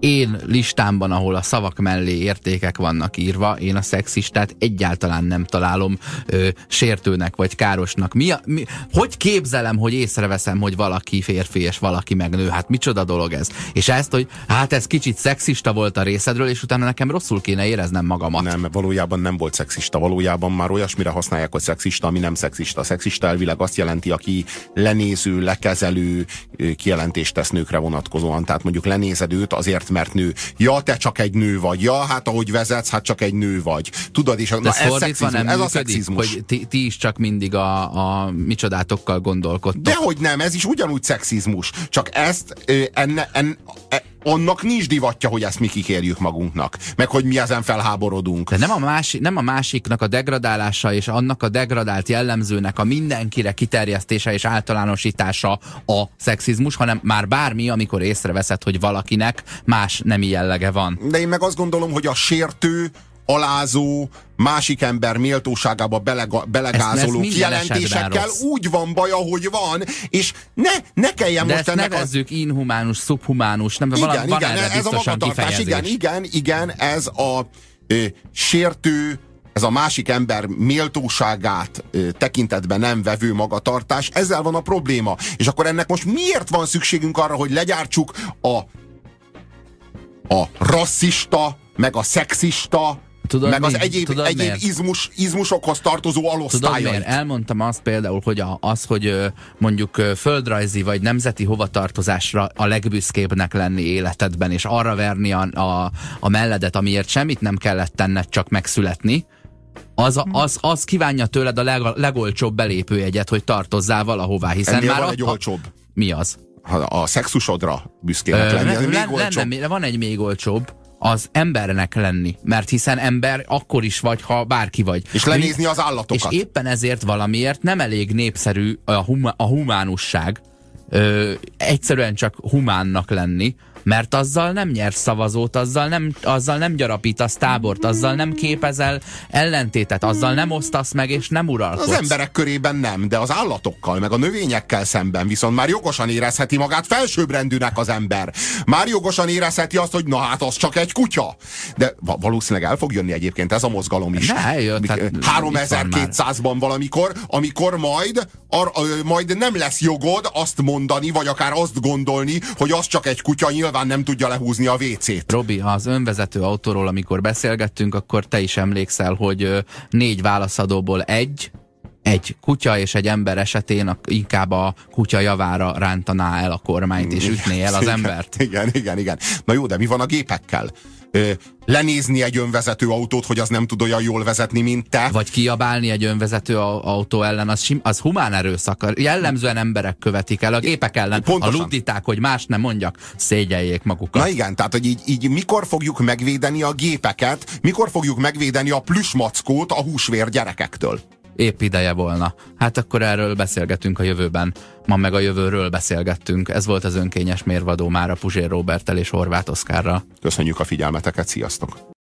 én listámban, ahol a szavak mellé értékek vannak írva, én a szexistát egyáltalán nem találom ö, sértőnek vagy károsnak. Mi, a, mi, hogy képzelem, hogy észreveszem, hogy valaki férfi és valaki meg? Hát micsoda dolog ez? És ezt, hogy hát ez kicsit szexista volt a részedről, és utána nekem rosszul kéne éreznem magamat. Nem, valójában nem volt szexista. Valójában már olyasmire használják, hogy szexista, ami nem szexista. Szexista elvileg azt jelenti, aki lenéző, lekezelő kijelentést tesz nőkre vonatkozóan. Tehát mondjuk lenézed őt azért, mert nő. Ja, te csak egy nő vagy. Ja, hát ahogy vezetsz, hát csak egy nő vagy. Tudod, és na, ez, szexizmus, nem ez működik, a szexizmus. Hogy ti, ti is csak mindig a, a micsodátokkal gondolkodtok. Dehogy nem, ez is ugyanúgy szexizmus. Csak ezt enne, enne, enne annak nincs divatja, hogy ezt mi kikérjük magunknak, meg hogy mi ezen felháborodunk. De nem a, másik, nem a másiknak a degradálása és annak a degradált jellemzőnek a mindenkire kiterjesztése és általánosítása a szexizmus, hanem már bármi, amikor észreveszed, hogy valakinek más nemi jellege van. De én meg azt gondolom, hogy a sértő alázó, másik ember méltóságába belega, belegázoló kijelentésekkel úgy van baj, ahogy van, és ne, ne kelljen De most ezt ennek nevezzük a... inhumánus, szubhumánus, nem igen, van, igen, van ez a magatartás, igen, igen, igen, ez a ö, sértő, ez a másik ember méltóságát ö, tekintetben nem vevő magatartás, ezzel van a probléma. És akkor ennek most miért van szükségünk arra, hogy legyártsuk a a rasszista, meg a szexista, Tudod, meg az mi? egyéb, Tudod, egyéb izmus, izmusokhoz tartozó alosztályait. Tudod miért? Elmondtam azt például, hogy a, az, hogy mondjuk földrajzi vagy nemzeti hovatartozásra a legbüszkébbnek lenni életedben, és arra verni a, a, a melledet, amiért semmit nem kellett tenned, csak megszületni, az, az, az kívánja tőled a leg, legolcsóbb belépőjegyet, hogy tartozzál valahová, hiszen Ennél már van egy olcsóbb. Mi az? A, a szexusodra büszkének lenni. Még lenne, van egy még olcsóbb, az embernek lenni. Mert hiszen ember akkor is vagy, ha bárki vagy. És lenézni az állatokat. És éppen ezért valamiért nem elég népszerű a, huma, a humánusság. Ö, egyszerűen csak humánnak lenni, mert azzal nem nyersz szavazót, azzal nem, azzal nem gyarapítasz tábort, azzal nem képezel ellentétet, azzal nem osztasz meg, és nem uralkodsz. Az emberek körében nem, de az állatokkal, meg a növényekkel szemben viszont már jogosan érezheti magát felsőbbrendűnek az ember. Már jogosan érezheti azt, hogy na hát az csak egy kutya. De valószínűleg el fog jönni egyébként ez a mozgalom is. Ne, jött, 3200-ban valamikor, amikor majd, ar, majd nem lesz jogod azt mondani, vagy akár azt gondolni, hogy az csak egy kutya, nyilván nem tudja lehúzni a WC-t. Robi, az önvezető autóról, amikor beszélgettünk, akkor te is emlékszel, hogy négy válaszadóból egy, egy kutya és egy ember esetén inkább a kutya javára rántaná el a kormányt és ütné el az embert. Igen, igen, igen. Na jó, de mi van a gépekkel? Ö, lenézni egy önvezető autót, hogy az nem tud olyan jól vezetni, mint te. Vagy kiabálni egy önvezető autó ellen, az, sim, az humán erőszak. Jellemzően emberek követik el a gépek ellen. Pontosan. A luditák, hogy más nem mondjak, szégyeljék magukat. Na igen, tehát hogy így, így mikor fogjuk megvédeni a gépeket, mikor fogjuk megvédeni a plüsmackót a húsvér gyerekektől? Épp ideje volna. Hát akkor erről beszélgetünk a jövőben. Ma meg a jövőről beszélgettünk. Ez volt az önkényes mérvadó már a Puzsér Robertel és Horváth Oszkárral. Köszönjük a figyelmeteket, sziasztok!